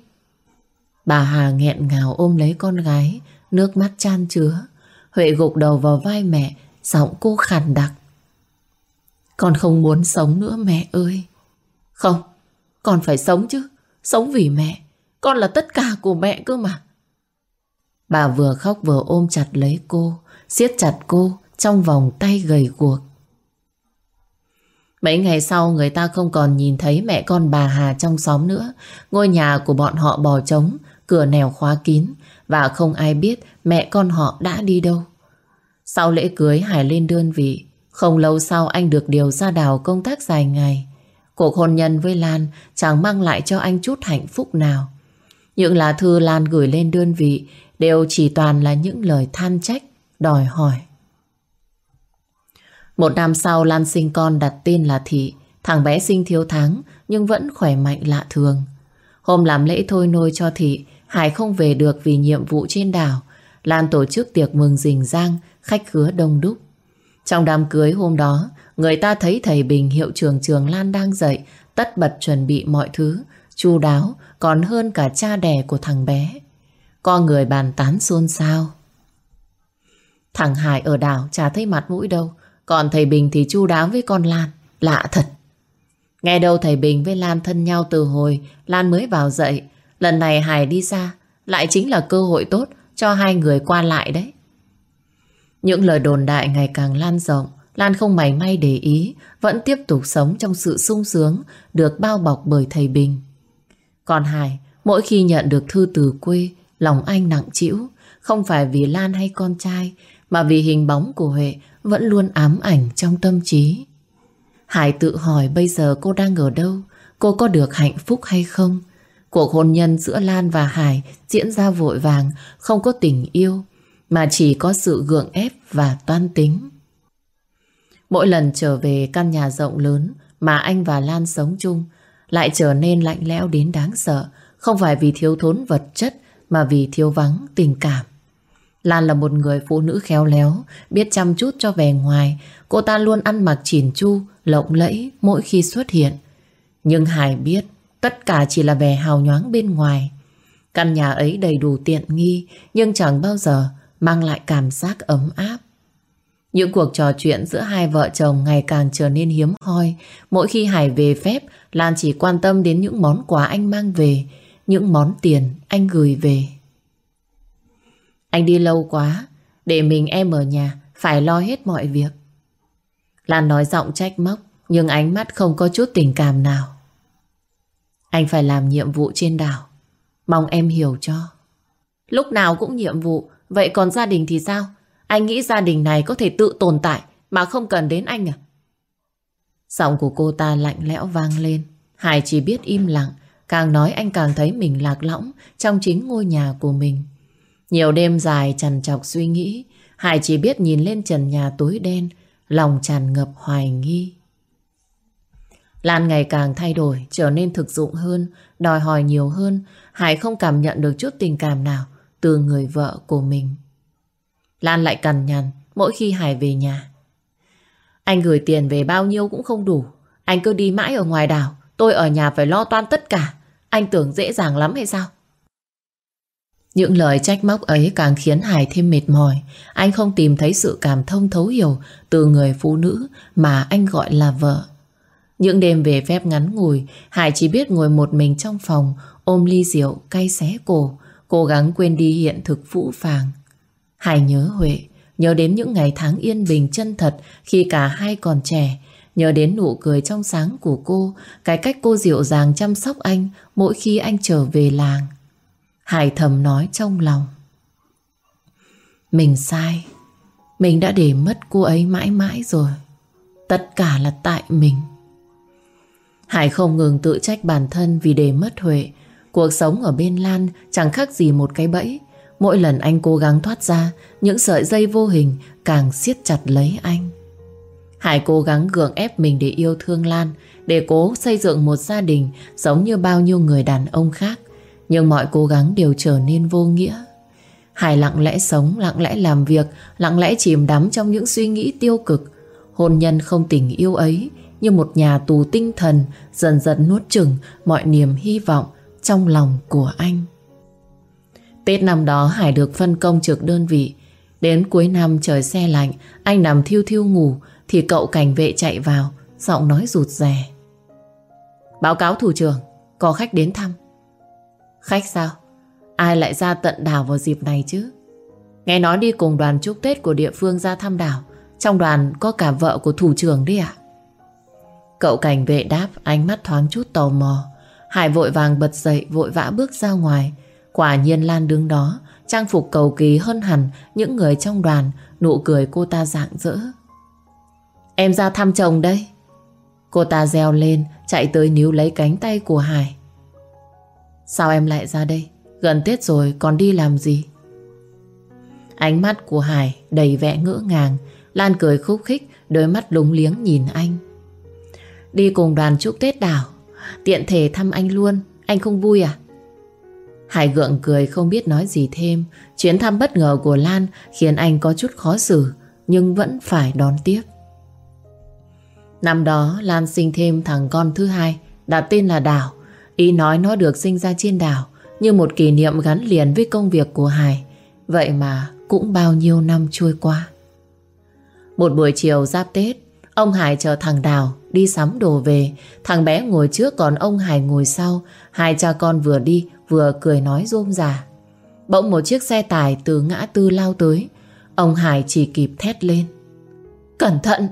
Bà Hà nghẹn ngào ôm lấy con gái, nước mắt chan chứa. Huệ gục đầu vào vai mẹ, giọng cô khàn đặc. Con không muốn sống nữa mẹ ơi. Không, con phải sống chứ. Sống vì mẹ. Con là tất cả của mẹ cơ mà. Bà vừa khóc vừa ôm chặt lấy cô, siết chặt cô trong vòng tay gầy guộc. Mấy ngày sau người ta không còn nhìn thấy mẹ con bà Hà trong xóm nữa. Ngôi nhà của bọn họ bò trống, cửa nèo khóa kín và không ai biết mẹ con họ đã đi đâu. Sau lễ cưới Hải lên đơn vị, không lâu sau anh được điều ra đảo công tác dài ngày. Cuộc hôn nhân với Lan chẳng mang lại cho anh chút hạnh phúc nào. Những lá thư Lan gửi lên đơn vị đều chỉ toàn là những lời than trách, đòi hỏi. Một năm sau Lan sinh con đặt tên là Thị, thằng bé sinh thiếu tháng nhưng vẫn khỏe mạnh lạ thường. Hôm làm lễ thôi nôi cho Thị, Hải không về được vì nhiệm vụ trên đảo. Lan tổ chức tiệc mừng rình giang, khách khứa đông đúc. Trong đám cưới hôm đó, người ta thấy thầy Bình hiệu trưởng trường Lan đang dậy, tất bật chuẩn bị mọi thứ, chu đáo, còn hơn cả cha đẻ của thằng bé. Có người bàn tán xôn xao. Thằng Hải ở đảo chả thấy mặt mũi đâu. Còn thầy Bình thì chu đáo với con Lan. Lạ thật. Nghe đâu thầy Bình với Lan thân nhau từ hồi Lan mới vào dậy. Lần này Hải đi xa lại chính là cơ hội tốt cho hai người qua lại đấy. Những lời đồn đại ngày càng lan rộng. Lan không mảy may để ý, vẫn tiếp tục sống trong sự sung sướng, được bao bọc bởi thầy Bình. Còn Hải, mỗi khi nhận được thư từ quê, Lòng anh nặng chịu Không phải vì Lan hay con trai, Mà vì hình bóng của Huệ Vẫn luôn ám ảnh trong tâm trí. Hải tự hỏi bây giờ cô đang ở đâu, Cô có được hạnh phúc hay không? Cuộc hôn nhân giữa Lan và Hải Diễn ra vội vàng, Không có tình yêu, Mà chỉ có sự gượng ép và toan tính. Mỗi lần trở về căn nhà rộng lớn Mà anh và Lan sống chung, Lại trở nên lạnh lẽo đến đáng sợ, Không phải vì thiếu thốn vật chất mà vì thiếu vắng tình cảm. Lan là một người phụ nữ khéo léo, biết chăm chút cho vẻ ngoài. Cô ta luôn ăn mặc chỉn chu, lộng lẫy mỗi khi xuất hiện. Nhưng Hải biết tất cả chỉ là vẻ hào nhoáng bên ngoài. Căn nhà ấy đầy đủ tiện nghi nhưng chẳng bao giờ mang lại cảm giác ấm áp. Những cuộc trò chuyện giữa hai vợ chồng ngày càng trở nên hiếm hoi. Mỗi khi Hải về phép, Lan chỉ quan tâm đến những món quà anh mang về những món tiền anh gửi về. Anh đi lâu quá, để mình em ở nhà, phải lo hết mọi việc. Lan nói giọng trách móc, nhưng ánh mắt không có chút tình cảm nào. Anh phải làm nhiệm vụ trên đảo, mong em hiểu cho. Lúc nào cũng nhiệm vụ, vậy còn gia đình thì sao? Anh nghĩ gia đình này có thể tự tồn tại mà không cần đến anh à? Giọng của cô ta lạnh lẽo vang lên. Hải chỉ biết im lặng. Càng nói anh càng thấy mình lạc lõng trong chính ngôi nhà của mình. Nhiều đêm dài trằn trọc suy nghĩ. Hải chỉ biết nhìn lên trần nhà tối đen. Lòng tràn ngập hoài nghi. Lan ngày càng thay đổi, trở nên thực dụng hơn, đòi hỏi nhiều hơn. Hải không cảm nhận được chút tình cảm nào từ người vợ của mình. Lan lại cằn nhằn mỗi khi Hải về nhà. Anh gửi tiền về bao nhiêu cũng không đủ. Anh cứ đi mãi ở ngoài đảo, tôi ở nhà phải lo toan tất cả. Anh tưởng dễ dàng lắm hay sao? Những lời trách móc ấy càng khiến Hải thêm mệt mỏi. Anh không tìm thấy sự cảm thông thấu hiểu từ người phụ nữ mà anh gọi là vợ. Những đêm về phép ngắn ngủi, Hải chỉ biết ngồi một mình trong phòng, ôm ly rượu, cay xé cổ, cố gắng quên đi hiện thực phũ phàng. Hải nhớ Huệ, nhớ đến những ngày tháng yên bình chân thật khi cả hai còn trẻ, nhớ đến nụ cười trong sáng của cô, cái cách cô dịu dàng chăm sóc anh mỗi khi anh trở về làng. Hải thầm nói trong lòng. Mình sai, mình đã để mất cô ấy mãi mãi rồi. Tất cả là tại mình. Hải không ngừng tự trách bản thân vì để mất Huệ. Cuộc sống ở bên Lan chẳng khác gì một cái bẫy. Mỗi lần anh cố gắng thoát ra, những sợi dây vô hình càng siết chặt lấy anh. Hải cố gắng gượng ép mình để yêu thương Lan, để cố xây dựng một gia đình giống như bao nhiêu người đàn ông khác. Nhưng mọi cố gắng đều trở nên vô nghĩa. Hải lặng lẽ sống, lặng lẽ làm việc, lặng lẽ chìm đắm trong những suy nghĩ tiêu cực. Hôn nhân không tình yêu ấy như một nhà tù tinh thần dần dần nuốt chừng mọi niềm hy vọng trong lòng của anh. Tết năm đó Hải được phân công trực đơn vị. Đến cuối năm trời xe lạnh, anh nằm thiêu thiêu ngủ thì cậu cảnh vệ chạy vào, giọng nói rụt rè. Báo cáo thủ trưởng, có khách đến thăm. Khách sao? Ai lại ra tận đảo vào dịp này chứ? Nghe nói đi cùng đoàn chúc Tết của địa phương ra thăm đảo. Trong đoàn có cả vợ của thủ trưởng đi ạ. Cậu cảnh vệ đáp ánh mắt thoáng chút tò mò. Hải vội vàng bật dậy vội vã bước ra ngoài. Quả nhiên Lan đứng đó, trang phục cầu kỳ hơn hẳn những người trong đoàn, nụ cười cô ta rạng rỡ. Em ra thăm chồng đây. Cô ta reo lên, chạy tới níu lấy cánh tay của Hải. Sao em lại ra đây? Gần Tết rồi còn đi làm gì? Ánh mắt của Hải đầy vẻ ngỡ ngàng, Lan cười khúc khích, đôi mắt lúng liếng nhìn anh. Đi cùng đoàn chúc Tết đảo Tiện thể thăm anh luôn Anh không vui à Hải gượng cười không biết nói gì thêm Chuyến thăm bất ngờ của Lan Khiến anh có chút khó xử Nhưng vẫn phải đón tiếp Năm đó, Lan sinh thêm thằng con thứ hai Đặt tên là Đảo Ý nói nó được sinh ra trên đảo, Như một kỷ niệm gắn liền với công việc của Hải Vậy mà cũng bao nhiêu năm trôi qua Một buổi chiều giáp Tết, Ông Hải chờ thằng Đào đi sắm đồ về. Thằng bé ngồi trước còn ông Hải ngồi sau. Hai cha con vừa đi, vừa cười nói rôm rà. Bỗng một chiếc xe tải từ ngã tư lao tới. Ông Hải chỉ kịp thét lên. Cẩn thận!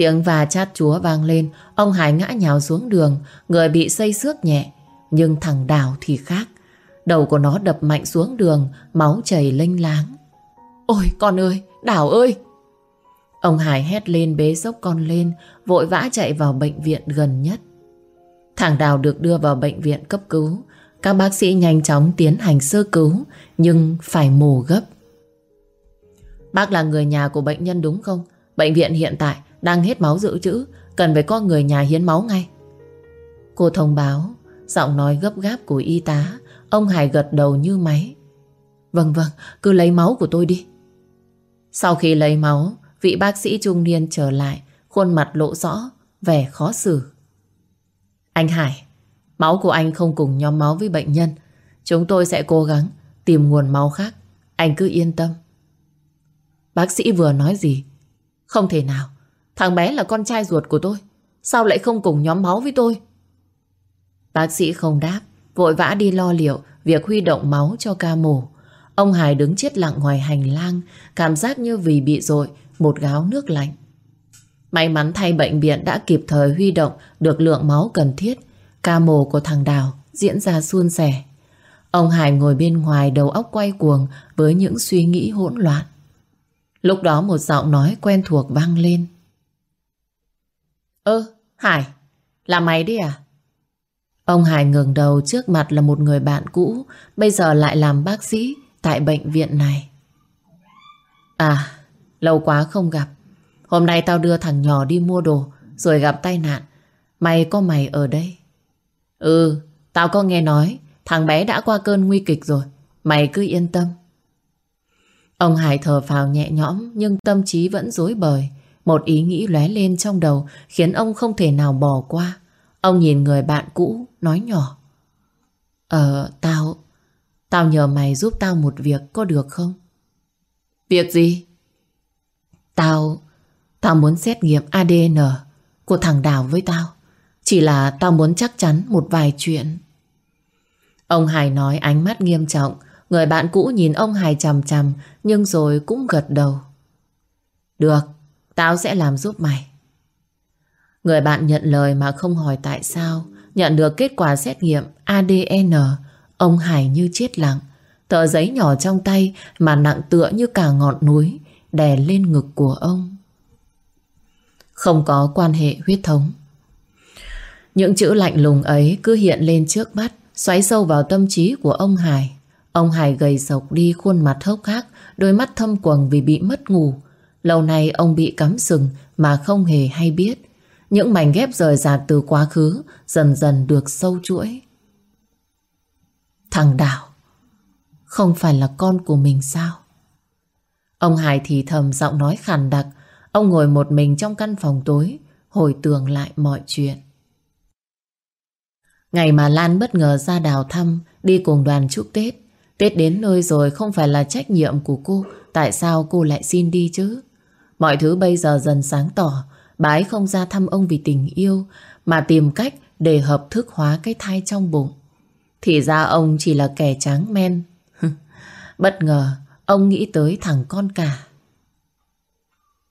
Tiếng và chát chúa vang lên. Ông Hải ngã nhào xuống đường. Người bị xây xước nhẹ. Nhưng thằng Đào thì khác. Đầu của nó đập mạnh xuống đường. Máu chảy lênh láng. Ôi con ơi! Đào ơi! Ông Hải hét lên bế dốc con lên, vội vã chạy vào bệnh viện gần nhất. Thằng Đào được đưa vào bệnh viện cấp cứu. Các bác sĩ nhanh chóng tiến hành sơ cứu, nhưng phải mổ gấp. Bác là người nhà của bệnh nhân đúng không? Bệnh viện hiện tại đang hết máu dự trữ, cần phải có người nhà hiến máu ngay. Cô thông báo, giọng nói gấp gáp của y tá, ông Hải gật đầu như máy. Vâng vâng, cứ lấy máu của tôi đi. Sau khi lấy máu, Vị bác sĩ trung niên trở lại, khuôn mặt lộ rõ, vẻ khó xử. Anh Hải, máu của anh không cùng nhóm máu với bệnh nhân. Chúng tôi sẽ cố gắng tìm nguồn máu khác. Anh cứ yên tâm. Bác sĩ vừa nói gì? Không thể nào. Thằng bé là con trai ruột của tôi. Sao lại không cùng nhóm máu với tôi? Bác sĩ không đáp, vội vã đi lo liệu việc huy động máu cho ca mổ. Ông Hải đứng chết lặng ngoài hành lang, cảm giác như vì bị dội một gáo nước lạnh. May mắn thay bệnh viện đã kịp thời huy động được lượng máu cần thiết. Ca mổ của thằng Đào diễn ra suôn sẻ. Ông Hải ngồi bên ngoài đầu óc quay cuồng với những suy nghĩ hỗn loạn. Lúc đó một giọng nói quen thuộc vang lên. Ơ, Hải, là mày đi à? Ông Hải ngừng đầu trước mặt là một người bạn cũ, bây giờ lại làm bác sĩ tại bệnh viện này. À, lâu quá không gặp. Hôm nay tao đưa thằng nhỏ đi mua đồ, rồi gặp tai nạn. May có mày ở đây. Ừ, tao có nghe nói, thằng bé đã qua cơn nguy kịch rồi. Mày cứ yên tâm. Ông Hải thở phào nhẹ nhõm nhưng tâm trí vẫn rối bời. Một ý nghĩ lóe lên trong đầu khiến ông không thể nào bỏ qua. Ông nhìn người bạn cũ, nói nhỏ. Ờ, tao... Tao nhờ mày giúp tao một việc có được không? Việc gì? Tao... Tao muốn xét nghiệm ADN của thằng Đào với tao. Chỉ là tao muốn chắc chắn một vài chuyện. Ông Hải nói ánh mắt nghiêm trọng. Người bạn cũ nhìn ông Hải chằm chằm nhưng rồi cũng gật đầu. Được, tao sẽ làm giúp mày. Người bạn nhận lời mà không hỏi tại sao, Nhận được kết quả xét nghiệm ADN Ông Hải như chết lặng. Tờ giấy nhỏ trong tay Mà nặng tựa như cả ngọn núi, Đè lên ngực của ông. Không có quan hệ huyết thống. Những chữ lạnh lùng ấy cứ hiện lên trước mắt, Xoáy sâu vào tâm trí của ông Hải Ông Hải gầy sộc đi khuôn mặt hốc hác, Đôi mắt thâm quầng vì bị mất ngủ Lâu nay ông bị cắm sừng Mà không hề hay biết những mảnh ghép rời rạc từ quá khứ dần dần được sâu chuỗi. Thằng Đào không phải là con của mình sao? Ông Hải thì thầm giọng nói khàn đặc. Ông ngồi một mình trong căn phòng tối, hồi tưởng lại mọi chuyện. Ngày mà Lan bất ngờ ra đào thăm, đi cùng đoàn chúc Tết. Tết đến nơi rồi không phải là trách nhiệm của cô, tại sao cô lại xin đi chứ? Mọi thứ bây giờ dần sáng tỏ, Bà ấy không ra thăm ông vì tình yêu mà tìm cách để hợp thức hóa cái thai trong bụng. Thì ra ông chỉ là kẻ tráng men. [LAUGHS] Bất ngờ ông nghĩ tới thằng con cả.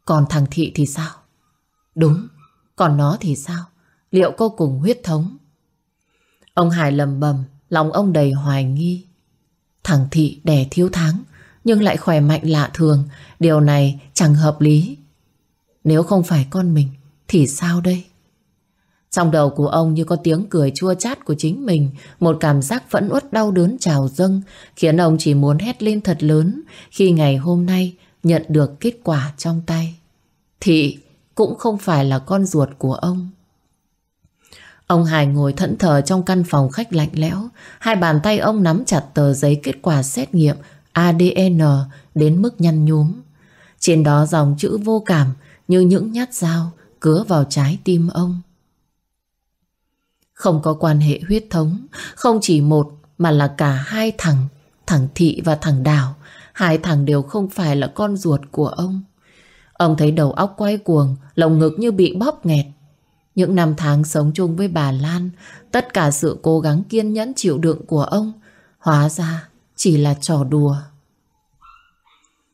Còn thằng Thị thì sao? Đúng, còn nó thì sao? Liệu cô cùng huyết thống? Ông Hải lầm bầm, lòng ông đầy hoài nghi. Thằng Thị đẻ thiếu tháng, nhưng lại khỏe mạnh lạ thường. Điều này chẳng hợp lý. Nếu không phải con mình, Thì sao đây Trong đầu của ông như có tiếng cười chua chát của chính mình, Một cảm giác phẫn uất đau đớn trào dâng, Khiến ông chỉ muốn hét lên thật lớn Khi ngày hôm nay Nhận được kết quả trong tay Thị cũng không phải là con ruột của ông Ông Hải ngồi thẫn thờ trong căn phòng khách lạnh lẽo, Hai bàn tay ông nắm chặt tờ giấy kết quả xét nghiệm ADN đến mức nhăn nhúm Trên đó dòng chữ vô cảm như những nhát dao cứa vào trái tim ông. Không có quan hệ huyết thống, không chỉ một mà là cả hai thằng, thằng Thị và thằng Đào. Hai thằng đều không phải là con ruột của ông. Ông thấy đầu óc quay cuồng, lồng ngực như bị bóp nghẹt. Những năm tháng sống chung với bà Lan, tất cả sự cố gắng kiên nhẫn chịu đựng của ông, hóa ra chỉ là trò đùa.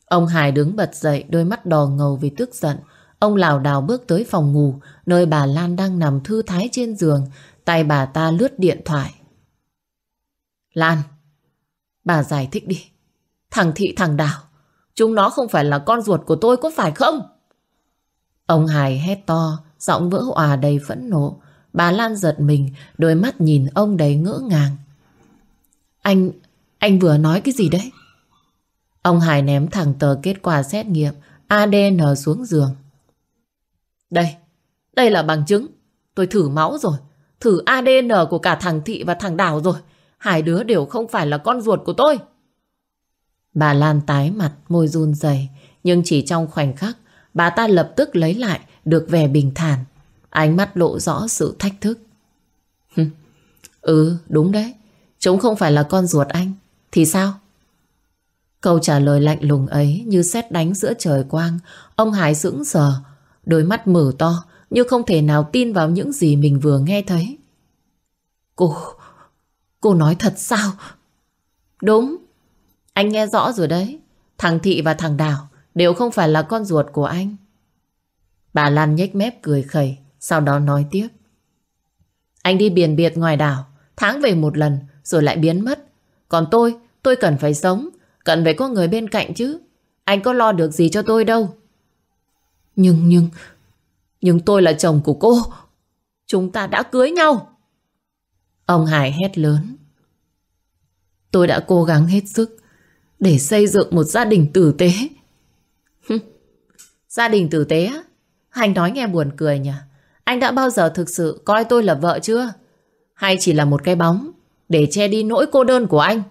Ông Hải đứng bật dậy, đôi mắt đỏ ngầu vì tức giận. Ông lảo đảo bước tới phòng ngủ, nơi bà Lan đang nằm thư thái trên giường, tay bà ta lướt điện thoại. Lan, bà giải thích đi. Thằng Thị thằng Đào, chúng nó không phải là con ruột của tôi có phải không? Ông Hải hét to, giọng vỡ òa đầy phẫn nộ. Bà Lan giật mình, đôi mắt nhìn ông đầy ngỡ ngàng. Anh, anh vừa nói cái gì đấy? Ông Hải ném thẳng tờ kết quả xét nghiệm ADN xuống giường. Đây, đây là bằng chứng. Tôi thử máu rồi, thử ADN của cả thằng Thị và thằng Đào rồi. Hai đứa đều không phải là con ruột của tôi. Bà Lan tái mặt, môi run rẩy, nhưng chỉ trong khoảnh khắc, bà ta lập tức lấy lại được vẻ bình thản. Ánh mắt lộ rõ sự thách thức. ừ, đúng đấy. Chúng không phải là con ruột anh. Thì sao? Câu trả lời lạnh lùng ấy như xét đánh giữa trời quang. Ông Hải sững sờ, Đôi mắt mở to như không thể nào tin vào những gì mình vừa nghe thấy. Cô... cô nói thật sao? Đúng. Anh nghe rõ rồi đấy. Thằng Thị và thằng Đào đều không phải là con ruột của anh. Bà Lan nhếch mép cười khẩy, sau đó nói tiếp. Anh đi biển biệt ngoài đảo, tháng về một lần rồi lại biến mất. Còn tôi, tôi cần phải sống, cần phải có người bên cạnh chứ. Anh có lo được gì cho tôi đâu. Nhưng, nhưng, nhưng tôi là chồng của cô. Chúng ta đã cưới nhau. Ông Hải hét lớn. Tôi đã cố gắng hết sức để xây dựng một gia đình tử tế. gia đình tử tế á? Anh nói nghe buồn cười nhỉ? Anh đã bao giờ thực sự coi tôi là vợ chưa? Hay chỉ là một cái bóng để che đi nỗi cô đơn của anh?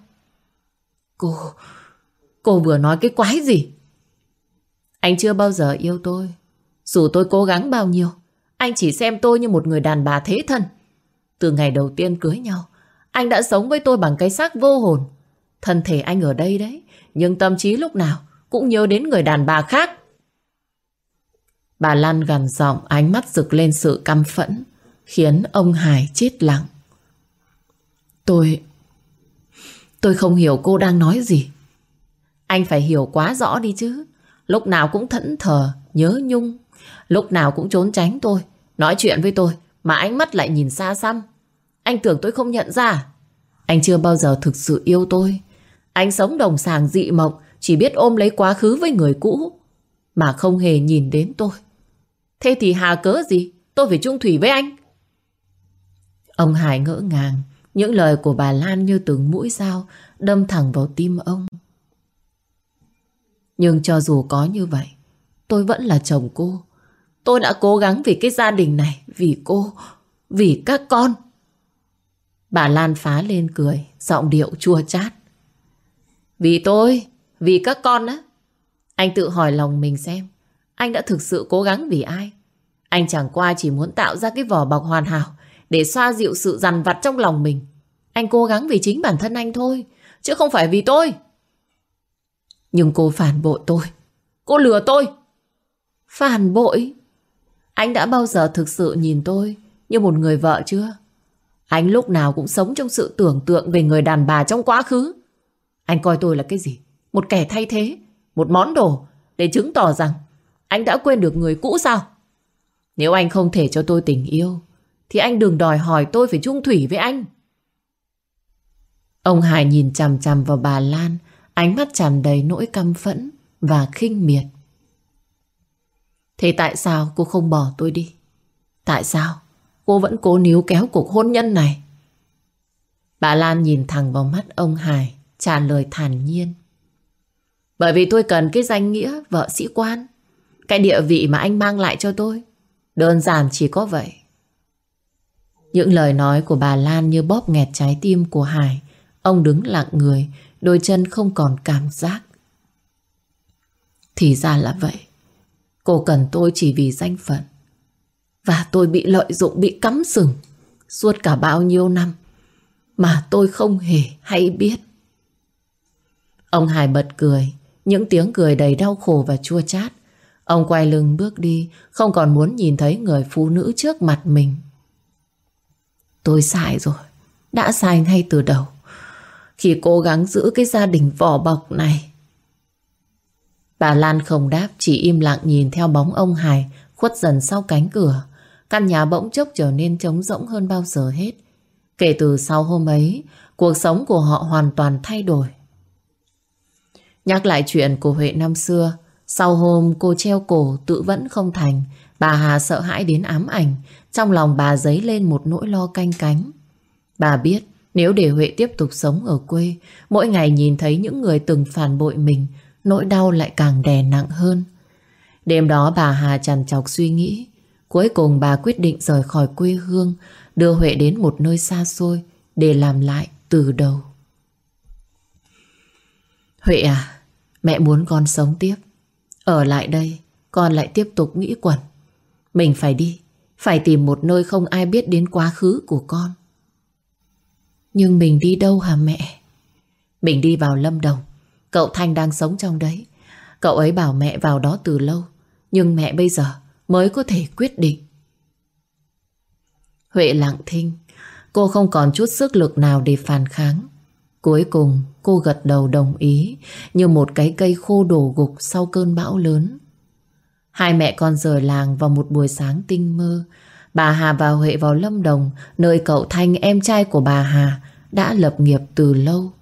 Cô... Cô vừa nói cái quái gì? Anh chưa bao giờ yêu tôi. Dù tôi cố gắng bao nhiêu, anh chỉ xem tôi như một người đàn bà thế thân. Từ ngày đầu tiên cưới nhau, anh đã sống với tôi bằng cái xác vô hồn. Thân thể anh ở đây đấy, nhưng tâm trí lúc nào cũng nhớ đến người đàn bà khác. Bà Lan gằn giọng ánh mắt rực lên sự căm phẫn, khiến ông Hải chết lặng. Tôi... Tôi không hiểu cô đang nói gì. Anh phải hiểu quá rõ đi chứ. Lúc nào cũng thẫn thờ, nhớ nhung. Lúc nào cũng trốn tránh tôi, nói chuyện với tôi, mà ánh mắt lại nhìn xa xăm. Anh tưởng tôi không nhận ra. Anh chưa bao giờ thực sự yêu tôi. Anh sống đồng sàng dị mộng, chỉ biết ôm lấy quá khứ với người cũ, mà không hề nhìn đến tôi. Thế thì hà cớ gì? Tôi phải chung thủy với anh. Ông Hải ngỡ ngàng, những lời của bà Lan như từng mũi dao đâm thẳng vào tim ông. Nhưng cho dù có như vậy, tôi vẫn là chồng cô. Tôi đã cố gắng vì cái gia đình này, vì cô, vì các con. Bà Lan phá lên cười, giọng điệu chua chát. Vì tôi, vì các con á. Anh tự hỏi lòng mình xem, anh đã thực sự cố gắng vì ai? Anh chẳng qua chỉ muốn tạo ra cái vỏ bọc hoàn hảo để xoa dịu sự dằn vặt trong lòng mình. Anh cố gắng vì chính bản thân anh thôi, chứ không phải vì tôi. Nhưng cô phản bội tôi. Cô lừa tôi. Phản bội? Anh đã bao giờ thực sự nhìn tôi như một người vợ chưa? Anh lúc nào cũng sống trong sự tưởng tượng về người đàn bà trong quá khứ. Anh coi tôi là cái gì? Một kẻ thay thế, một món đồ để chứng tỏ rằng anh đã quên được người cũ sao? Nếu anh không thể cho tôi tình yêu, thì anh đừng đòi hỏi tôi phải chung thủy với anh. Ông Hải nhìn chằm chằm vào bà Lan, ánh mắt tràn đầy nỗi căm phẫn và khinh miệt. Thế tại sao cô không bỏ tôi đi? Tại sao cô vẫn cố níu kéo cuộc hôn nhân này? Bà Lan nhìn thẳng vào mắt ông Hải, trả lời thản nhiên. Bởi vì tôi cần cái danh nghĩa vợ sĩ quan, cái địa vị mà anh mang lại cho tôi. Đơn giản chỉ có vậy. Những lời nói của bà Lan như bóp nghẹt trái tim của Hải. Ông đứng lặng người, đôi chân không còn cảm giác. Thì ra là vậy. Cô cần tôi chỉ vì danh phận. Và tôi bị lợi dụng, bị cắm sừng suốt cả bao nhiêu năm mà tôi không hề hay biết. Ông Hải bật cười, những tiếng cười đầy đau khổ và chua chát. Ông quay lưng bước đi, không còn muốn nhìn thấy người phụ nữ trước mặt mình. Tôi sai rồi, đã sai ngay từ đầu. Khi cố gắng giữ cái gia đình vỏ bọc này. Bà Lan không đáp, chỉ im lặng nhìn theo bóng ông Hải khuất dần sau cánh cửa. Căn nhà bỗng chốc trở nên trống rỗng hơn bao giờ hết. Kể từ sau hôm ấy, cuộc sống của họ hoàn toàn thay đổi. Nhắc lại chuyện của Huệ năm xưa, sau hôm cô treo cổ tự vẫn không thành, bà Hà sợ hãi đến ám ảnh, trong lòng bà dấy lên một nỗi lo canh cánh. Bà biết nếu để Huệ tiếp tục sống ở quê, mỗi ngày nhìn thấy những người từng phản bội mình, nỗi đau lại càng đè nặng hơn. Đêm đó bà Hà chằn chọc suy nghĩ, cuối cùng bà quyết định rời khỏi quê hương, đưa Huệ đến một nơi xa xôi để làm lại từ đầu. Huệ à, mẹ muốn con sống tiếp. Ở lại đây, con lại tiếp tục nghĩ quẩn. Mình phải đi, phải tìm một nơi không ai biết đến quá khứ của con. Nhưng mình đi đâu hả mẹ? Mình đi vào Lâm Đồng. Cậu Thanh đang sống trong đấy. Cậu ấy bảo mẹ vào đó từ lâu. Nhưng mẹ bây giờ mới có thể quyết định. Huệ lặng thinh. Cô không còn chút sức lực nào để phản kháng. Cuối cùng cô gật đầu đồng ý như một cái cây khô đổ gục sau cơn bão lớn. Hai mẹ con rời làng vào một buổi sáng tinh mơ. Bà Hà và Huệ vào Lâm Đồng nơi cậu Thanh em trai của bà Hà đã lập nghiệp từ lâu.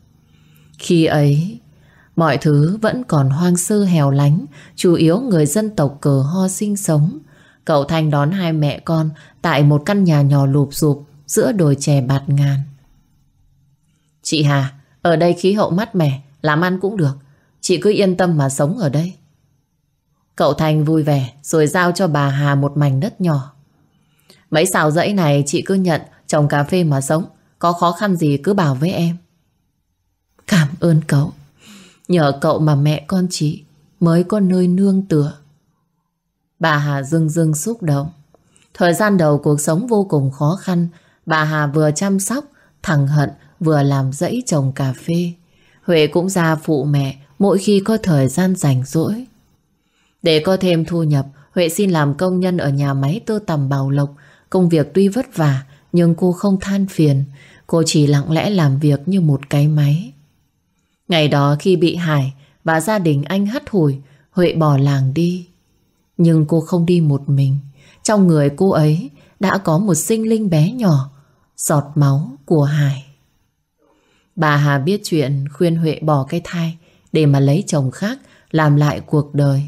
Khi ấy Mọi thứ vẫn còn hoang sơ hẻo lánh, chủ yếu người dân tộc cờ ho sinh sống. Cậu Thanh đón hai mẹ con tại một căn nhà nhỏ lụp rụp giữa đồi chè bạt ngàn. Chị Hà, ở đây khí hậu mát mẻ, làm ăn cũng được. Chị cứ yên tâm mà sống ở đây. Cậu Thành vui vẻ rồi giao cho bà Hà một mảnh đất nhỏ. Mấy xào dãy này chị cứ nhận trồng cà phê mà sống. Có khó khăn gì cứ bảo với em. Cảm ơn cậu. Nhờ cậu mà mẹ con chị mới có nơi nương tựa. Bà Hà dưng dưng xúc động. Thời gian đầu cuộc sống vô cùng khó khăn. Bà Hà vừa chăm sóc, thằng Hận vừa làm dãy trồng cà phê. Huệ cũng ra phụ mẹ mỗi khi có thời gian rảnh rỗi. Để có thêm thu nhập, Huệ xin làm công nhân ở nhà máy tơ tầm Bảo Lộc. Công việc tuy vất vả, nhưng cô không than phiền. Cô chỉ lặng lẽ làm việc như một cái máy. Ngày đó khi bị Hải và gia đình anh hắt hủi, Huệ bỏ làng đi. Nhưng cô không đi một mình. Trong người cô ấy đã có một sinh linh bé nhỏ, giọt máu của Hải. Bà Hà biết chuyện khuyên Huệ bỏ cái thai để mà lấy chồng khác làm lại cuộc đời.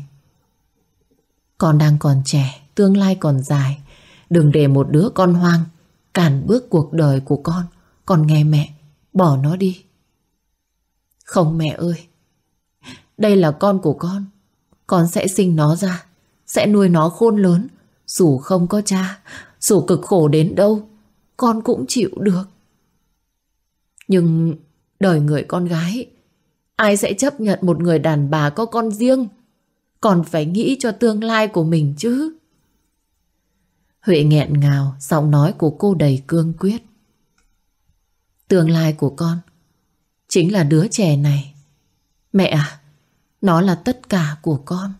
Con đang còn trẻ, tương lai còn dài. Đừng để một đứa con hoang cản bước cuộc đời của con. Con nghe mẹ, bỏ nó đi. Không mẹ ơi, đây là con của con. Con sẽ sinh nó ra, sẽ nuôi nó khôn lớn. Dù không có cha, dù cực khổ đến đâu, con cũng chịu được. Nhưng đời người con gái, ai sẽ chấp nhận một người đàn bà có con riêng? Còn phải nghĩ cho tương lai của mình chứ. Huệ nghẹn ngào, giọng nói của cô đầy cương quyết. Tương lai của con chính là đứa trẻ này. Mẹ à, nó là tất cả của con.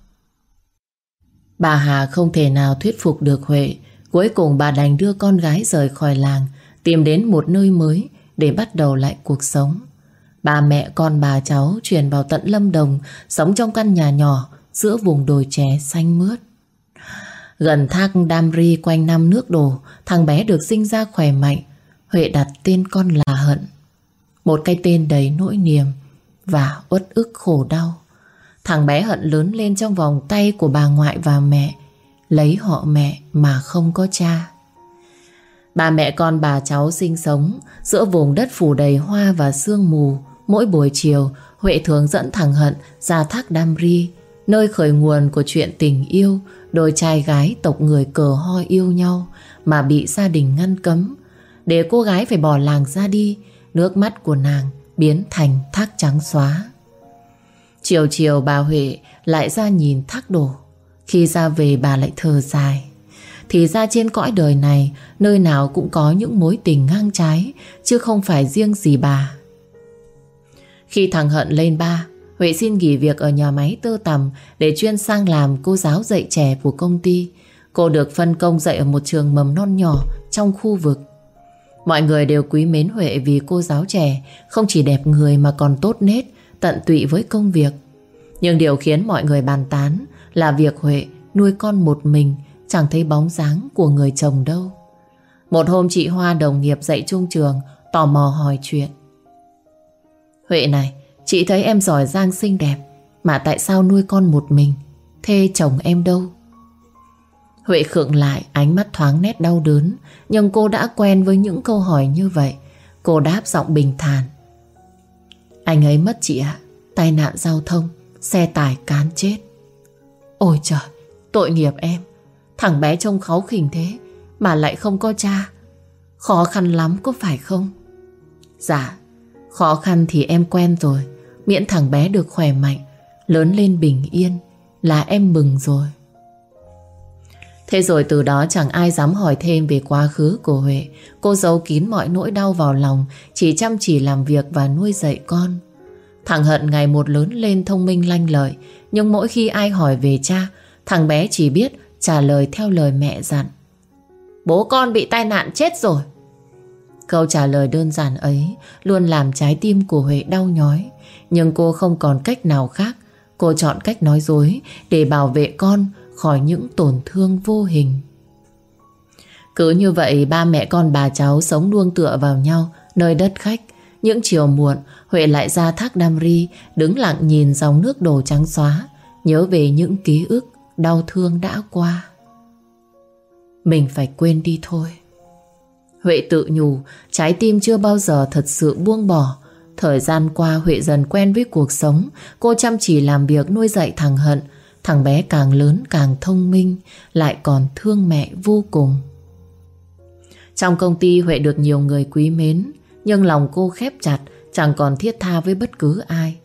Bà Hà không thể nào thuyết phục được Huệ. Cuối cùng bà đành đưa con gái rời khỏi làng, tìm đến một nơi mới để bắt đầu lại cuộc sống. Bà mẹ con bà cháu chuyển vào tận Lâm Đồng, sống trong căn nhà nhỏ giữa vùng đồi chè xanh mướt. Gần thác Đam Ri quanh năm nước đổ, thằng bé được sinh ra khỏe mạnh. Huệ đặt tên con là Hận. Một cái tên đầy nỗi niềm và uất ức khổ đau. Thằng bé Hận lớn lên trong vòng tay của bà ngoại và mẹ, lấy họ mẹ mà không có cha. Bà mẹ con bà cháu sinh sống giữa vùng đất phủ đầy hoa và sương mù. Mỗi buổi chiều, Huệ thường dẫn thằng Hận ra thác Đam Ri, nơi khởi nguồn của chuyện tình yêu, đôi trai gái tộc người cờ ho yêu nhau mà bị gia đình ngăn cấm. Để cô gái phải bỏ làng ra đi, nước mắt của nàng biến thành thác trắng xóa. Chiều chiều bà Huệ lại ra nhìn thác đổ. Khi ra về bà lại thở dài. Thì ra trên cõi đời này, nơi nào cũng có những mối tình ngang trái, chứ không phải riêng gì bà. Khi thằng Hận lên ba, Huệ xin nghỉ việc ở nhà máy tơ tầm để chuyên sang làm cô giáo dạy trẻ của công ty. Cô được phân công dạy ở một trường mầm non nhỏ trong khu vực. Mọi người đều quý mến Huệ vì cô giáo trẻ không chỉ đẹp người mà còn tốt nết, tận tụy với công việc. Nhưng điều khiến mọi người bàn tán là việc Huệ nuôi con một mình chẳng thấy bóng dáng của người chồng đâu. Một hôm chị Hoa đồng nghiệp dạy trung trường tò mò hỏi chuyện. Huệ này, chị thấy em giỏi giang xinh đẹp mà tại sao nuôi con một mình? Thế chồng em đâu? Huệ khượng lại ánh mắt thoáng nét đau đớn nhưng cô đã quen với những câu hỏi như vậy. Cô đáp giọng bình thản. Anh ấy mất chị ạ. Tai nạn giao thông, xe tải cán chết. Ôi trời, tội nghiệp em. Thằng bé trông kháu khỉnh thế mà lại không có cha. Khó khăn lắm có phải không? Dạ, khó khăn thì em quen rồi. Miễn thằng bé được khỏe mạnh, lớn lên bình yên là em mừng rồi. Thế rồi từ đó chẳng ai dám hỏi thêm về quá khứ của Huệ. Cô giấu kín mọi nỗi đau vào lòng, chỉ chăm chỉ làm việc và nuôi dạy con. Thằng Hận ngày một lớn lên thông minh lanh lợi, nhưng mỗi khi ai hỏi về cha, thằng bé chỉ biết trả lời theo lời mẹ dặn. Bố con bị tai nạn chết rồi. Câu trả lời đơn giản ấy luôn làm trái tim của Huệ đau nhói. Nhưng cô không còn cách nào khác. Cô chọn cách nói dối để bảo vệ con khỏi những tổn thương vô hình. Cứ như vậy ba mẹ con bà cháu sống đuông tựa vào nhau nơi đất khách. Những chiều muộn, Huệ lại ra thác Đam Ri, đứng lặng nhìn dòng nước đổ trắng xóa, nhớ về những ký ức, đau thương đã qua. Mình phải quên đi thôi. Huệ tự nhủ, trái tim chưa bao giờ thật sự buông bỏ. Thời gian qua Huệ dần quen với cuộc sống, cô chăm chỉ làm việc nuôi dạy thằng Hận. Thằng bé càng lớn càng thông minh, lại còn thương mẹ vô cùng. Trong công ty Huệ được nhiều người quý mến, nhưng lòng cô khép chặt, chẳng còn thiết tha với bất cứ ai.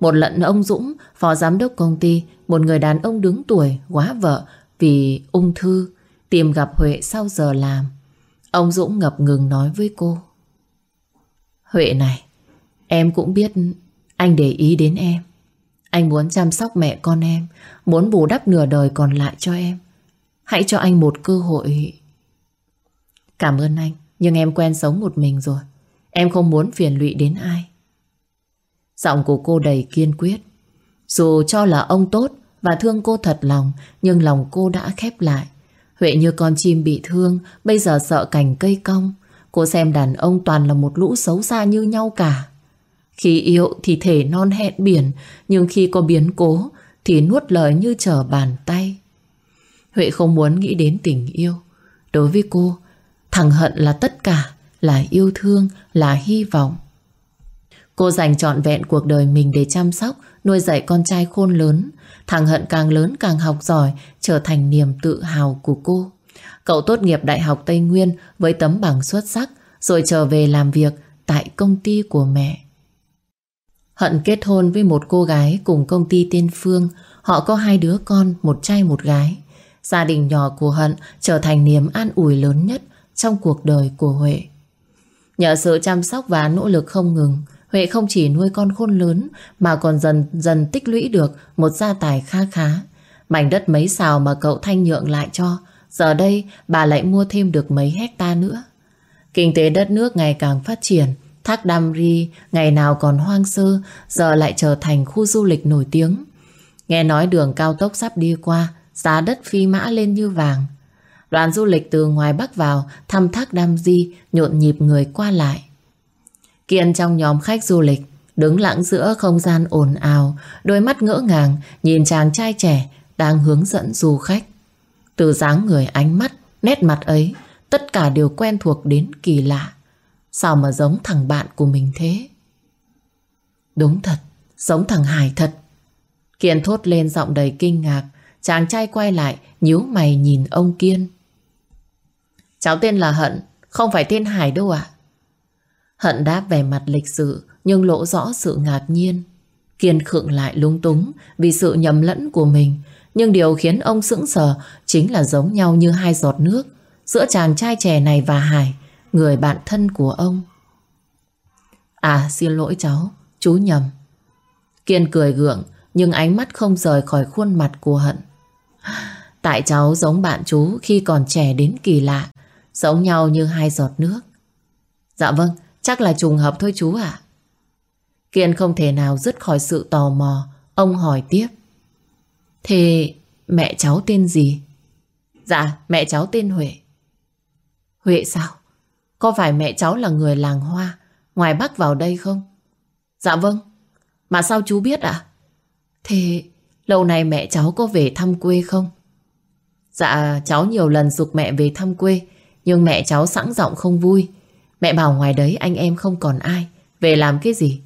Một lần ông Dũng, phó giám đốc công ty, một người đàn ông đứng tuổi, quá vợ vì ung thư, tìm gặp Huệ sau giờ làm. Ông Dũng ngập ngừng nói với cô. Huệ này, em cũng biết anh để ý đến em. Anh muốn chăm sóc mẹ con em, muốn bù đắp nửa đời còn lại cho em. Hãy cho anh một cơ hội. Cảm ơn anh, nhưng em quen sống một mình rồi. Em không muốn phiền lụy đến ai. Giọng của cô đầy kiên quyết. Dù cho là ông tốt và thương cô thật lòng, nhưng lòng cô đã khép lại. Huệ như con chim bị thương, bây giờ sợ cành cây cong. Cô xem đàn ông toàn là một lũ xấu xa như nhau cả. Khi yêu thì thể non hẹn biển, nhưng khi có biến cố thì nuốt lời như trở bàn tay. Huệ không muốn nghĩ đến tình yêu. Đối với cô, thằng Hận là tất cả, là yêu thương, là hy vọng. Cô dành trọn vẹn cuộc đời mình để chăm sóc, nuôi dạy con trai khôn lớn. Thằng Hận càng lớn càng học giỏi, trở thành niềm tự hào của cô. Cậu tốt nghiệp Đại học Tây Nguyên với tấm bằng xuất sắc, rồi trở về làm việc tại công ty của mẹ. Hận kết hôn với một cô gái cùng công ty Tiên Phương. Họ có hai đứa con, một trai một gái. Gia đình nhỏ của Hận trở thành niềm an ủi lớn nhất trong cuộc đời của Huệ. Nhờ sự chăm sóc và nỗ lực không ngừng, Huệ không chỉ nuôi con khôn lớn mà còn dần dần tích lũy được một gia tài kha khá. Mảnh đất mấy xào mà cậu Thanh nhượng lại cho, giờ đây bà lại mua thêm được mấy hecta nữa. Kinh tế đất nước ngày càng phát triển, thác Đam Ri ngày nào còn hoang sơ, giờ lại trở thành khu du lịch nổi tiếng. Nghe nói đường cao tốc sắp đi qua, giá đất phi mã lên như vàng. Đoàn du lịch từ ngoài Bắc vào thăm thác Đam Di nhộn nhịp người qua lại. Kiên trong nhóm khách du lịch đứng lặng giữa không gian ồn ào, đôi mắt ngỡ ngàng nhìn chàng trai trẻ đang hướng dẫn du khách. Từ dáng người ánh mắt, nét mặt ấy, tất cả đều quen thuộc đến kỳ lạ. Sao mà giống thằng bạn của mình thế? Đúng thật, giống thằng Hải thật. Kiên thốt lên giọng đầy kinh ngạc, chàng trai quay lại, nhíu mày nhìn ông Kiên. Cháu tên là Hận, không phải tên Hải đâu ạ. Hận đáp về mặt lịch sự, nhưng lộ rõ sự ngạc nhiên. Kiên khựng lại lung túng vì sự nhầm lẫn của mình. Nhưng điều khiến ông sững sờ chính là giống nhau như hai giọt nước giữa chàng trai trẻ này và Hải, người bạn thân của ông. À xin lỗi cháu, chú nhầm. Kiên cười gượng nhưng ánh mắt không rời khỏi khuôn mặt của Hận. Tại cháu giống bạn chú khi còn trẻ đến kỳ lạ Giống nhau như hai giọt nước Dạ vâng Chắc là trùng hợp thôi chú ạ Kiên không thể nào dứt khỏi sự tò mò Ông hỏi tiếp Thế mẹ cháu tên gì? Dạ mẹ cháu tên Huệ Huệ sao? Có phải mẹ cháu là người làng hoa, Ngoài Bắc vào đây không? Dạ vâng Mà sao chú biết ạ? À? Thế lâu nay mẹ cháu có về thăm quê không? Dạ cháu nhiều lần dục mẹ về thăm quê, nhưng mẹ cháu sẵn giọng không vui Mẹ bảo ngoài đấy anh em không còn ai. Về làm cái gì?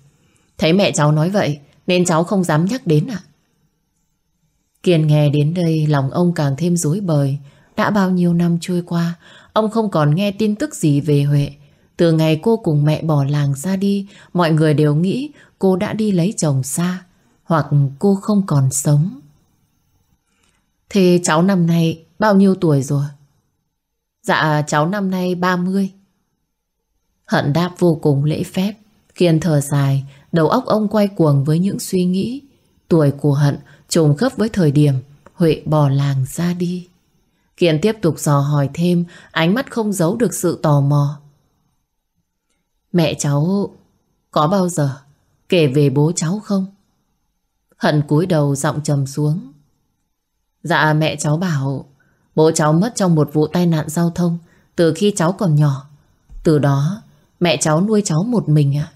Thấy mẹ cháu nói vậy, Nên cháu không dám nhắc đến ạ. Kiên nghe đến đây, Lòng ông càng thêm rối bời. Đã bao nhiêu năm trôi qua, Ông không còn nghe tin tức gì về Huệ. Từ ngày cô cùng mẹ bỏ làng ra đi, Mọi người đều nghĩ Cô đã đi lấy chồng xa, Hoặc cô không còn sống. Thế cháu năm nay Bao nhiêu tuổi rồi? Dạ cháu năm nay 30 Hận đáp vô cùng lễ phép. Kiên thở dài Đầu óc ông quay cuồng với những suy nghĩ. Tuổi của Hận trùng khớp với thời điểm Huệ bỏ làng ra đi. Kiên tiếp tục dò hỏi thêm Ánh mắt không giấu được sự tò mò. Mẹ cháu Có bao giờ Kể về bố cháu không? Hận cúi đầu giọng trầm xuống. Dạ mẹ cháu bảo Bố cháu mất trong một vụ tai nạn giao thông từ khi cháu còn nhỏ. Từ đó, mẹ cháu nuôi cháu một mình à?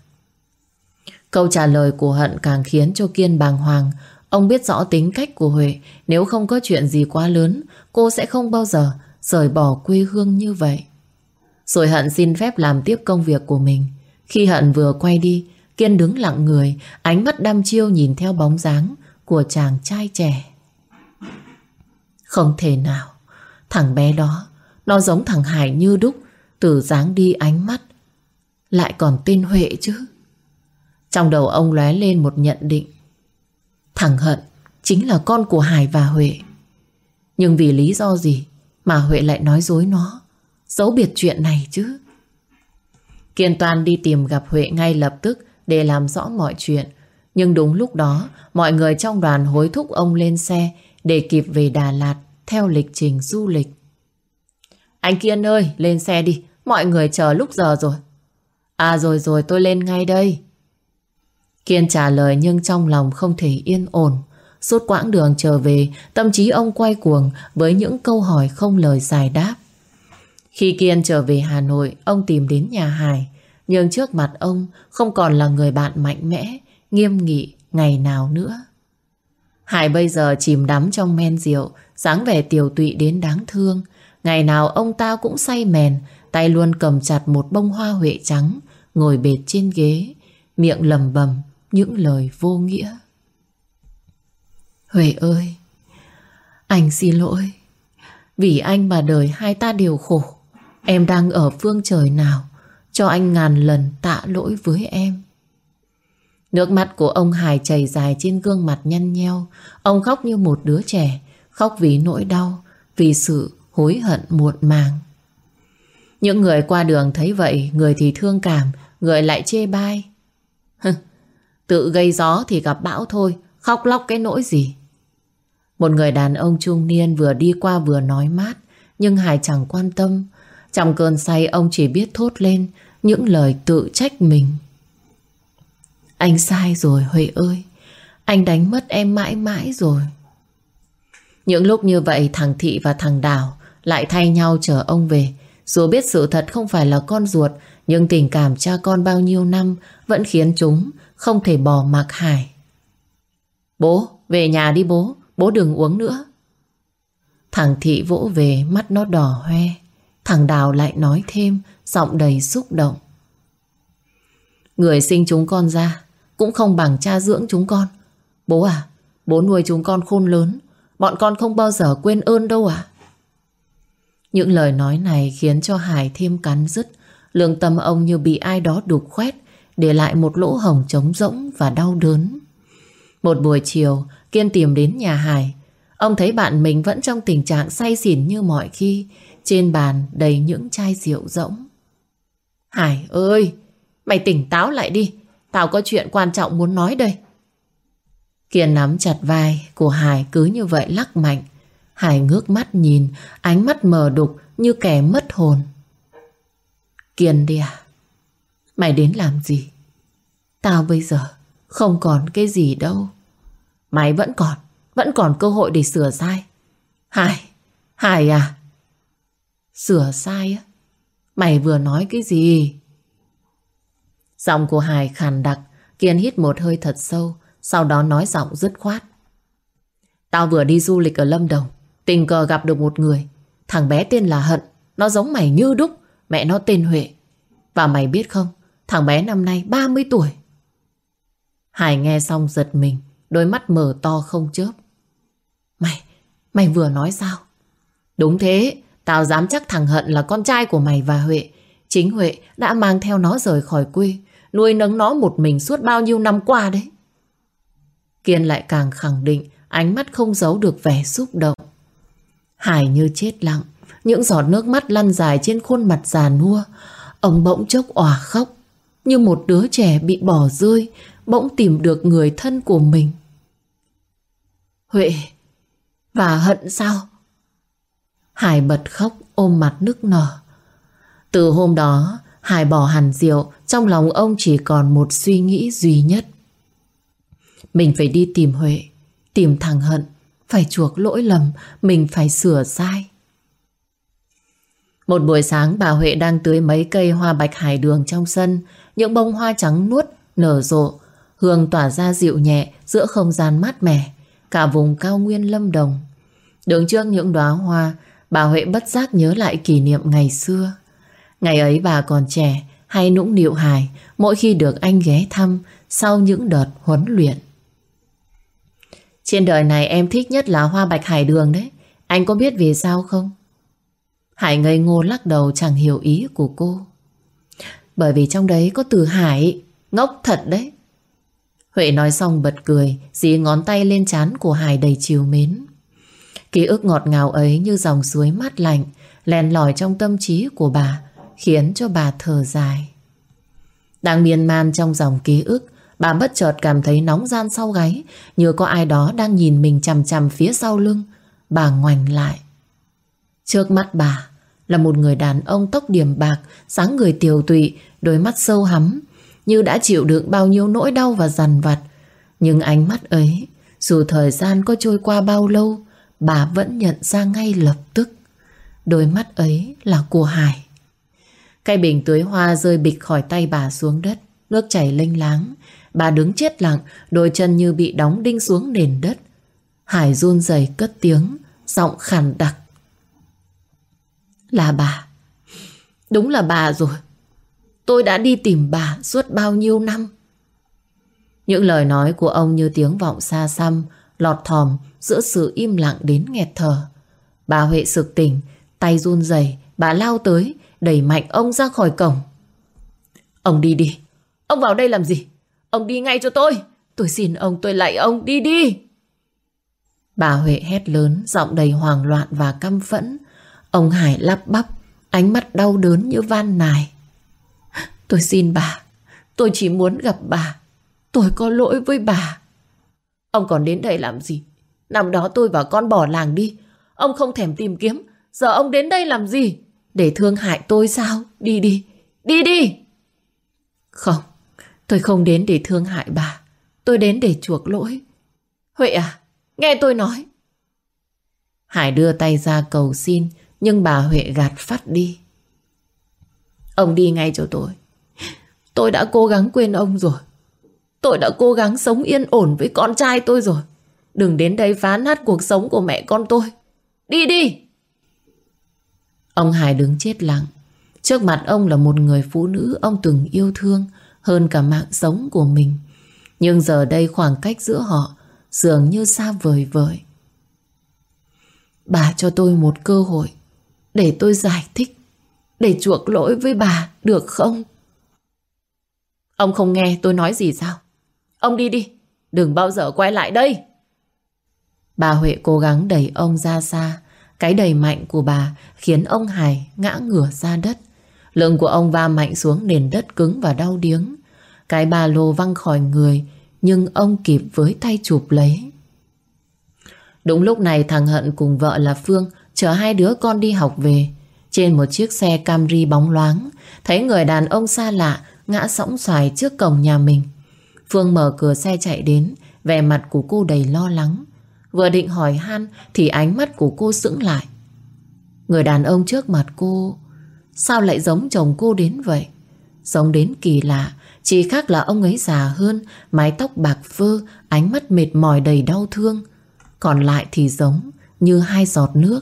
Câu trả lời của Hận càng khiến cho Kiên bàng hoàng. Ông biết rõ tính cách của Huệ, nếu không có chuyện gì quá lớn, cô sẽ không bao giờ rời bỏ quê hương như vậy. Rồi Hận xin phép làm tiếp công việc của mình. Khi Hận vừa quay đi, Kiên đứng lặng người, ánh mắt đăm chiêu nhìn theo bóng dáng của chàng trai trẻ. Không thể nào, thằng bé đó, nó giống thằng Hải như đúc, từ dáng đi ánh mắt. Lại còn tên Huệ chứ. Trong đầu ông lóe lên một nhận định. Thằng Hận chính là con của Hải và Huệ. Nhưng vì lý do gì mà Huệ lại nói dối nó, giấu biệt chuyện này chứ? Kiên Toàn đi tìm gặp Huệ ngay lập tức để làm rõ mọi chuyện. Nhưng đúng lúc đó, mọi người trong đoàn hối thúc ông lên xe để kịp về Đà Lạt theo lịch trình du lịch. Anh Kiên ơi, lên xe đi, mọi người chờ lúc giờ rồi. À rồi rồi, tôi lên ngay đây. Kiên trả lời nhưng trong lòng không thể yên ổn. Suốt quãng đường trở về, tâm trí ông quay cuồng với những câu hỏi không lời giải đáp. Khi Kiên trở về Hà Nội, ông tìm đến nhà Hải. Nhưng trước mặt ông không còn là người bạn mạnh mẽ, nghiêm nghị ngày nào nữa. Hải bây giờ chìm đắm trong men rượu, dáng vẻ tiểu tụy đến đáng thương. Ngày nào ông ta cũng say mèn, tay luôn cầm chặt một bông hoa huệ trắng, ngồi bệt trên ghế, miệng lầm bầm những lời vô nghĩa. Huệ ơi, anh xin lỗi. Vì anh mà đời hai ta đều khổ. Em đang ở phương trời nào, cho anh ngàn lần tạ lỗi với em. Nước mắt của ông Hải chảy dài trên gương mặt nhăn nheo. Ông khóc như một đứa trẻ, khóc vì nỗi đau, vì sự hối hận muộn màng. Những người qua đường thấy vậy, người thì thương cảm, người lại chê bai. Tự gây gió thì gặp bão thôi, khóc lóc cái nỗi gì. Một người đàn ông trung niên vừa đi qua vừa nói mát, nhưng Hải chẳng quan tâm. Trong cơn say ông chỉ biết thốt lên những lời tự trách mình. Anh sai rồi Huệ ơi, anh đánh mất em mãi mãi rồi. Những lúc như vậy thằng Thị và thằng Đào lại thay nhau chờ ông về. Dù biết sự thật không phải là con ruột, nhưng tình cảm cha con bao nhiêu năm vẫn khiến chúng không thể bỏ mặc Hải. Bố, về nhà đi bố, bố đừng uống nữa. Thằng Thị vỗ về, mắt nó đỏ hoe. Thằng Đào lại nói thêm, giọng đầy xúc động. Người sinh chúng con ra, cũng không bằng cha dưỡng chúng con. Bố à, bố nuôi chúng con khôn lớn, bọn con không bao giờ quên ơn đâu à. Những lời nói này khiến cho Hải thêm cắn rứt, lương tâm ông như bị ai đó đục khoét, để lại một lỗ hồng trống rỗng và đau đớn. Một buổi chiều, Kiên tìm đến nhà Hải. Ông thấy bạn mình vẫn trong tình trạng say xỉn như mọi khi, trên bàn đầy những chai rượu rỗng. Hải ơi, mày tỉnh táo lại đi, tao có chuyện quan trọng muốn nói đây. Kiên nắm chặt vai của Hải cứ như vậy lắc mạnh. Hải ngước mắt nhìn, ánh mắt mờ đục như kẻ mất hồn. Kiên đi à? Mày đến làm gì? Tao bây giờ không còn cái gì đâu. Mày vẫn còn, vẫn còn cơ hội để sửa sai. Hải, Hải à? Sửa sai á? Mày vừa nói cái gì? Giọng của Hải khàn đặc, Kiên hít một hơi thật sâu, sau đó nói giọng dứt khoát. Tao vừa đi du lịch ở Lâm Đồng, tình cờ gặp được một người. Thằng bé tên là Hận, nó giống mày như đúc, mẹ nó tên Huệ. Và mày biết không, thằng bé năm nay 30 tuổi. Hải nghe xong giật mình, đôi mắt mở to không chớp. Mày, mày vừa nói sao? Đúng thế, tao dám chắc thằng Hận là con trai của mày và Huệ. Chính Huệ đã mang theo nó rời khỏi quê, nuôi nấng nó một mình suốt bao nhiêu năm qua đấy. Kiên lại càng khẳng định ánh mắt không giấu được vẻ xúc động. Hải như chết lặng, những giọt nước mắt lăn dài trên khuôn mặt già nua. Ông bỗng chốc òa khóc, như một đứa trẻ bị bỏ rơi, bỗng tìm được người thân của mình. Huệ, và hận sao? Hải bật khóc ôm mặt nức nở. Từ hôm đó, Hải bỏ hẳn rượu, trong lòng ông chỉ còn một suy nghĩ duy nhất. Mình phải đi tìm Huệ, tìm thằng Hận, phải chuộc lỗi lầm, mình phải sửa sai. Một buổi sáng bà Huệ đang tưới mấy cây hoa bạch hải đường trong sân, những bông hoa trắng nuốt, nở rộ. Hương tỏa ra dịu nhẹ giữa không gian mát mẻ, cả vùng cao nguyên lâm đồng. Đứng trước những đóa hoa, bà Huệ bất giác nhớ lại kỷ niệm ngày xưa. Ngày ấy bà còn trẻ, hay nũng nịu hài mỗi khi được anh ghé thăm sau những đợt huấn luyện. Trên đời này em thích nhất là hoa bạch hải đường đấy. Anh có biết vì sao không? Hải ngây ngô lắc đầu chẳng hiểu ý của cô. Bởi vì trong đấy có từ hải, ngốc thật đấy. Huệ nói xong bật cười, dí ngón tay lên trán của Hải đầy chiều mến. Ký ức ngọt ngào ấy như dòng suối mát lạnh, len lỏi trong tâm trí của bà, khiến cho bà thở dài. Đang miên man trong dòng ký ức, bà bất chợt cảm thấy nóng gian sau gáy, như có ai đó đang nhìn mình chằm chằm phía sau lưng. Bà ngoảnh lại. Trước mắt bà là một người đàn ông tóc điểm bạc, sáng người tiều tụy, đôi mắt sâu hắm, như đã chịu đựng bao nhiêu nỗi đau và dằn vặt. Nhưng ánh mắt ấy, dù thời gian có trôi qua bao lâu, bà vẫn nhận ra ngay lập tức. Đôi mắt ấy là của Hải. Cây bình tưới hoa rơi bịch khỏi tay bà xuống đất, nước chảy lênh láng. Bà đứng chết lặng, đôi chân như bị đóng đinh xuống nền đất. Hải run rẩy cất tiếng, giọng khàn đặc. Là bà. Đúng là bà rồi. Tôi đã đi tìm bà suốt bao nhiêu năm. Những lời nói của ông như tiếng vọng xa xăm, lọt thòm giữa sự im lặng đến nghẹt thở. Bà Huệ sực tỉnh, tay run rẩy, bà lao tới, đẩy mạnh ông ra khỏi cổng. Ông đi đi, ông vào đây làm gì? Ông đi ngay cho tôi, tôi xin ông, tôi lạy ông, đi đi. Bà Huệ hét lớn, giọng đầy hoang loạn và căm phẫn. Ông Hải lắp bắp, ánh mắt đau đớn như van nài. Tôi xin bà, tôi chỉ muốn gặp bà. Tôi có lỗi với bà. Ông còn đến đây làm gì? Năm đó tôi và con bỏ làng đi. Ông không thèm tìm kiếm. Giờ ông đến đây làm gì? Để thương hại tôi sao? Đi đi, đi đi. Không, tôi không đến để thương hại bà. Tôi đến để chuộc lỗi. Huệ à, nghe tôi nói. Hải đưa tay ra cầu xin, nhưng bà Huệ gạt phát đi. Ông đi ngay cho tôi. Tôi đã cố gắng quên ông rồi. Tôi đã cố gắng sống yên ổn với con trai tôi rồi. Đừng đến đây phá nát cuộc sống của mẹ con tôi. Đi đi! Ông Hải đứng chết lặng. Trước mặt ông là một người phụ nữ ông từng yêu thương hơn cả mạng sống của mình. Nhưng giờ đây khoảng cách giữa họ dường như xa vời vời. Bà cho tôi một cơ hội để tôi giải thích, để chuộc lỗi với bà được không? Ông không nghe tôi nói gì sao? Ông đi đi, đừng bao giờ quay lại đây. Bà Huệ cố gắng đẩy ông ra xa. Cái đẩy mạnh của bà khiến ông Hải ngã ngửa ra đất. Lưng của ông va mạnh xuống nền đất cứng và đau điếng. Cái ba lô văng khỏi người, nhưng ông kịp với tay chụp lấy. Đúng lúc này thằng Hận cùng vợ là Phương chở hai đứa con đi học về. Trên một chiếc xe Camry bóng loáng, thấy người đàn ông xa lạ ngã sóng xoài trước cổng nhà mình. Phương mở cửa xe chạy đến, vẻ mặt của cô đầy lo lắng. Vừa định hỏi han thì ánh mắt của cô sững lại. Người đàn ông trước mặt cô sao lại giống chồng cô đến vậy? Giống đến kỳ lạ, chỉ khác là ông ấy già hơn, mái tóc bạc phơ, ánh mắt mệt mỏi đầy đau thương. Còn lại thì giống như hai giọt nước.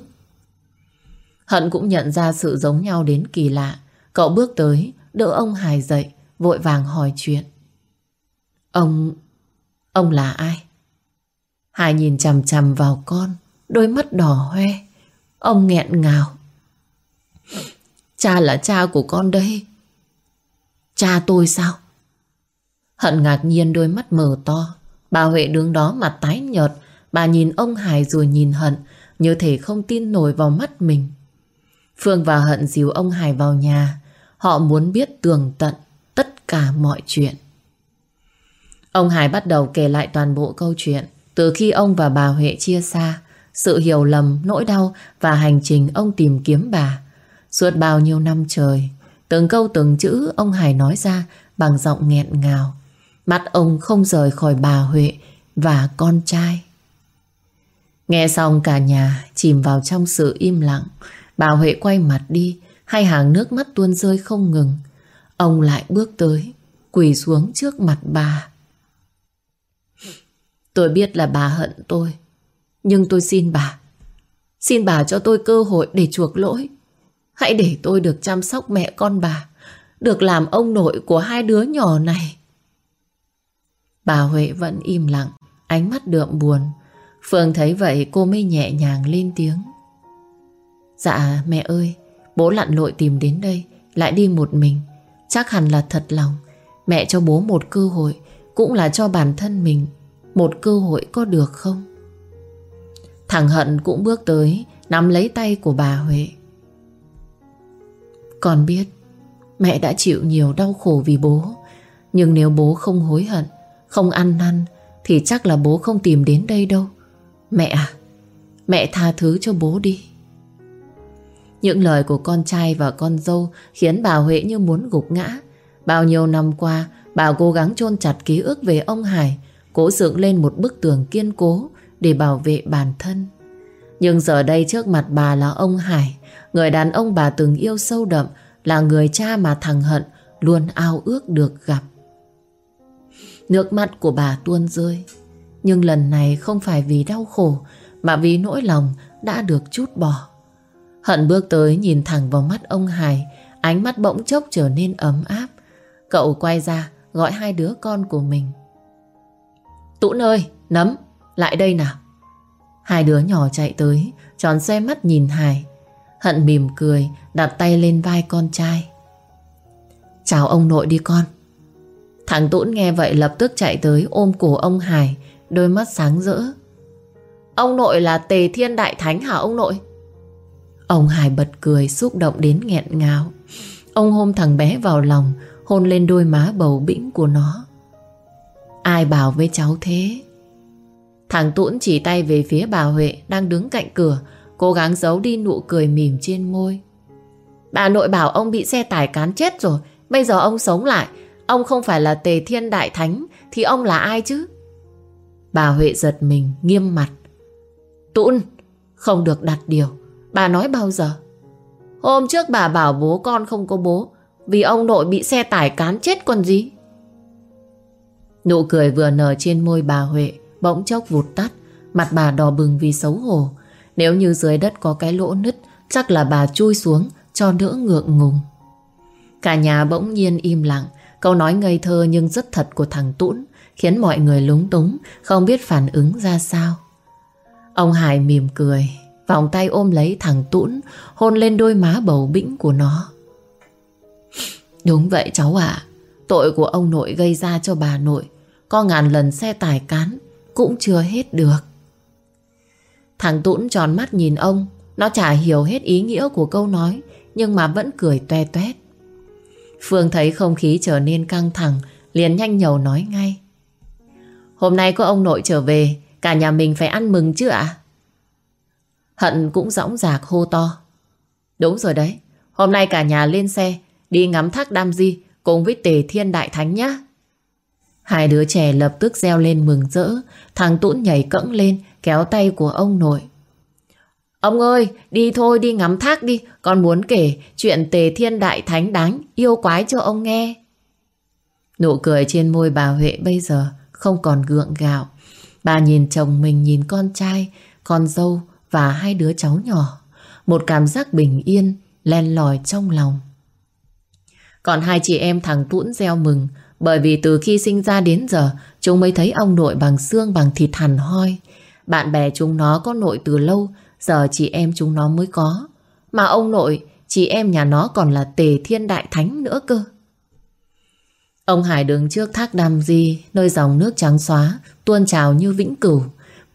Hận cũng nhận ra sự giống nhau đến kỳ lạ. Cậu bước tới, đỡ ông Hải dậy, vội vàng hỏi chuyện. Ông... ông là ai? Hải nhìn chằm chằm vào con, đôi mắt đỏ hoe. Ông nghẹn ngào. Cha là cha của con đây. Cha tôi sao? Hận ngạc nhiên đôi mắt mở to. Bà Huệ đứng đó mặt tái nhợt. Bà nhìn ông Hải rồi nhìn Hận, như thể không tin nổi vào mắt mình. Phương và Hận dìu ông Hải vào nhà. Họ muốn biết tường tận tất cả mọi chuyện. Ông Hải bắt đầu kể lại toàn bộ câu chuyện từ khi ông và bà Huệ chia xa, sự hiểu lầm, nỗi đau và hành trình ông tìm kiếm bà. Suốt bao nhiêu năm trời, từng câu từng chữ ông Hải nói ra bằng giọng nghẹn ngào. Mắt ông không rời khỏi bà Huệ và con trai. Nghe xong cả nhà chìm vào trong sự im lặng. Bà Huệ quay mặt đi, hai hàng nước mắt tuôn rơi không ngừng. Ông lại bước tới, quỳ xuống trước mặt bà. Tôi biết là bà hận tôi. Nhưng tôi xin bà. Xin bà cho tôi cơ hội để chuộc lỗi. Hãy để tôi được chăm sóc mẹ con bà. Được làm ông nội của hai đứa nhỏ này. Bà Huệ vẫn im lặng, ánh mắt đượm buồn. Phương thấy vậy cô mới nhẹ nhàng lên tiếng. Dạ mẹ ơi, bố lặn lội tìm đến đây, lại đi một mình. Chắc hẳn là thật lòng. Mẹ cho bố một cơ hội, cũng là cho bản thân mình một cơ hội có được không? Thằng Hận cũng bước tới, nắm lấy tay của bà Huệ. Con biết, mẹ đã chịu nhiều đau khổ vì bố. Nhưng nếu bố không hối hận, không ăn năn, thì chắc là bố không tìm đến đây đâu. Mẹ à, mẹ tha thứ cho bố đi. Những lời của con trai và con dâu khiến bà Huệ như muốn gục ngã. Bao nhiêu năm qua, bà cố gắng chôn chặt ký ức về ông Hải, cố dựng lên một bức tường kiên cố để bảo vệ bản thân. Nhưng giờ đây trước mặt bà là ông Hải, người đàn ông bà từng yêu sâu đậm, là người cha mà thằng Hận luôn ao ước được gặp. Nước mắt của bà tuôn rơi, nhưng lần này không phải vì đau khổ, mà vì nỗi lòng đã được chút bỏ. Hận bước tới nhìn thẳng vào mắt ông Hải, ánh mắt bỗng chốc trở nên ấm áp. Cậu quay ra gọi hai đứa con của mình. Tũn ơi, nấm, lại đây nào. Hai đứa nhỏ chạy tới, tròn xe mắt nhìn Hải. Hận mỉm cười, đặt tay lên vai con trai. Chào ông nội đi con. Thằng Tũn nghe vậy lập tức chạy tới ôm cổ ông Hải, đôi mắt sáng rỡ. Ông nội là Tề Thiên Đại Thánh hả ông nội? Ông Hải bật cười xúc động đến nghẹn ngào. Ông hôn thằng bé vào lòng, hôn lên đôi má bầu bĩnh của nó. Ai bảo với cháu thế? Thằng Tuấn chỉ tay về phía bà Huệ đang đứng cạnh cửa, cố gắng giấu đi nụ cười mỉm trên môi. Bà nội bảo ông bị xe tải cán chết rồi, bây giờ ông sống lại, ông không phải là tề thiên đại thánh, thì ông là ai chứ? Bà Huệ giật mình, nghiêm mặt. Tụn, không được đặt điều, bà nói bao giờ? Hôm trước bà bảo bố con không có bố, vì ông nội bị xe tải cán chết còn gì. Nụ cười vừa nở trên môi bà Huệ bỗng chốc vụt tắt, mặt bà đỏ bừng vì xấu hổ. Nếu như dưới đất có cái lỗ nứt, chắc là bà chui xuống cho đỡ ngượng ngùng. Cả nhà bỗng nhiên im lặng, câu nói ngây thơ nhưng rất thật của thằng Tũn khiến mọi người lúng túng, không biết phản ứng ra sao. Ông Hải mỉm cười, vòng tay ôm lấy thằng Tũn, hôn lên đôi má bầu bĩnh của nó. Đúng vậy cháu ạ, tội của ông nội gây ra cho bà nội, có ngàn lần xe tải cán cũng chưa hết được. Thằng Tũn tròn mắt nhìn ông, nó chả hiểu hết ý nghĩa của câu nói, nhưng mà vẫn cười toe toét. Phương thấy không khí trở nên căng thẳng, liền nhanh nhầu nói ngay. Hôm nay có ông nội trở về, cả nhà mình phải ăn mừng chứ ạ? Hận cũng dõng dạc hô to. Đúng rồi đấy, hôm nay cả nhà lên xe, đi ngắm thác Đam Di cùng với Tề Thiên Đại Thánh nhá. Hai đứa trẻ lập tức reo lên mừng rỡ, thằng Tũn nhảy cẫng lên, kéo tay của ông nội. Ông ơi, đi thôi, đi ngắm thác đi, con muốn kể chuyện Tề Thiên Đại Thánh đáng yêu quái cho ông nghe. Nụ cười trên môi bà Huệ bây giờ không còn gượng gạo. Bà nhìn chồng mình, nhìn con trai, con dâu và hai đứa cháu nhỏ. Một cảm giác bình yên len lỏi trong lòng. Còn hai chị em thằng Tũn gieo mừng bởi vì từ khi sinh ra đến giờ chúng mới thấy ông nội bằng xương bằng thịt hẳn hoi. Bạn bè chúng nó có nội từ lâu, giờ chị em chúng nó mới có. Mà ông nội, chị em nhà nó còn là tề thiên đại thánh nữa cơ. Ông Hải đứng trước thác Đam Di, nơi dòng nước trắng xóa, tuôn trào như vĩnh cửu.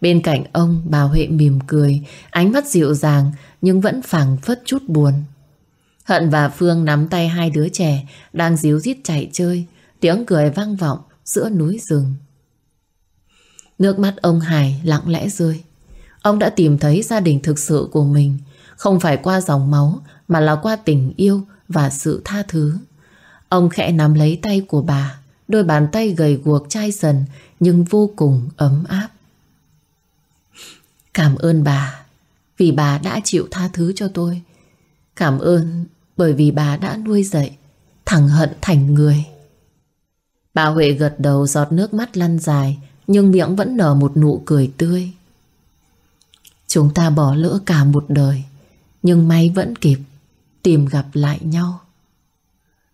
Bên cạnh ông, bà Huệ mỉm cười, ánh mắt dịu dàng nhưng vẫn phảng phất chút buồn. Hận và Phương nắm tay hai đứa trẻ đang díu dít chạy chơi, tiếng cười vang vọng giữa núi rừng. Nước mắt ông Hải lặng lẽ rơi. Ông đã tìm thấy gia đình thực sự của mình, không phải qua dòng máu mà là qua tình yêu và sự tha thứ. Ông khẽ nắm lấy tay của bà, đôi bàn tay gầy guộc chai dần nhưng vô cùng ấm áp. Cảm ơn bà, vì bà đã chịu tha thứ cho tôi. Cảm ơn bởi vì bà đã nuôi dạy thằng Hận thành người. Bà Huệ gật đầu giọt nước mắt lăn dài nhưng miệng vẫn nở một nụ cười tươi. Chúng ta bỏ lỡ cả một đời, Nhưng may vẫn kịp Tìm gặp lại nhau.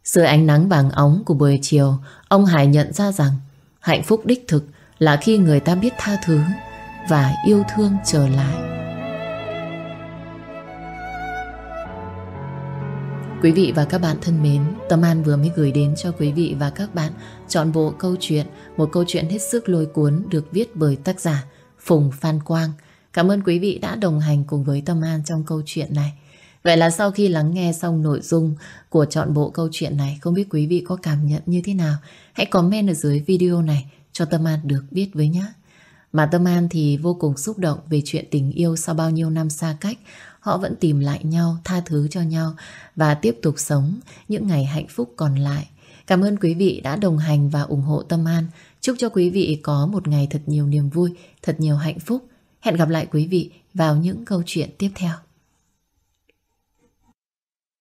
Dưới ánh nắng vàng óng của buổi chiều, Ông Hải nhận ra rằng Hạnh phúc đích thực là khi người ta biết tha thứ Và yêu thương trở lại. Quý vị và các bạn thân mến, Tâm An vừa mới gửi đến cho quý vị và các bạn chọn bộ câu chuyện, một câu chuyện hết sức lôi cuốn được viết bởi tác giả Phùng Phan Quang. Cảm ơn quý vị đã đồng hành cùng với Tâm An trong câu chuyện này. Vậy là sau khi lắng nghe xong nội dung của chọn bộ câu chuyện này, không biết quý vị có cảm nhận như thế nào? Hãy comment ở dưới video này cho Tâm An được biết với nhé. Mà Tâm An thì vô cùng xúc động về chuyện tình yêu sau bao nhiêu năm xa cách. Họ vẫn tìm lại nhau, tha thứ cho nhau và tiếp tục sống những ngày hạnh phúc còn lại. Cảm ơn quý vị đã đồng hành và ủng hộ Tâm An. Chúc cho quý vị có một ngày thật nhiều niềm vui, thật nhiều hạnh phúc. Hẹn gặp lại quý vị vào những câu chuyện tiếp theo.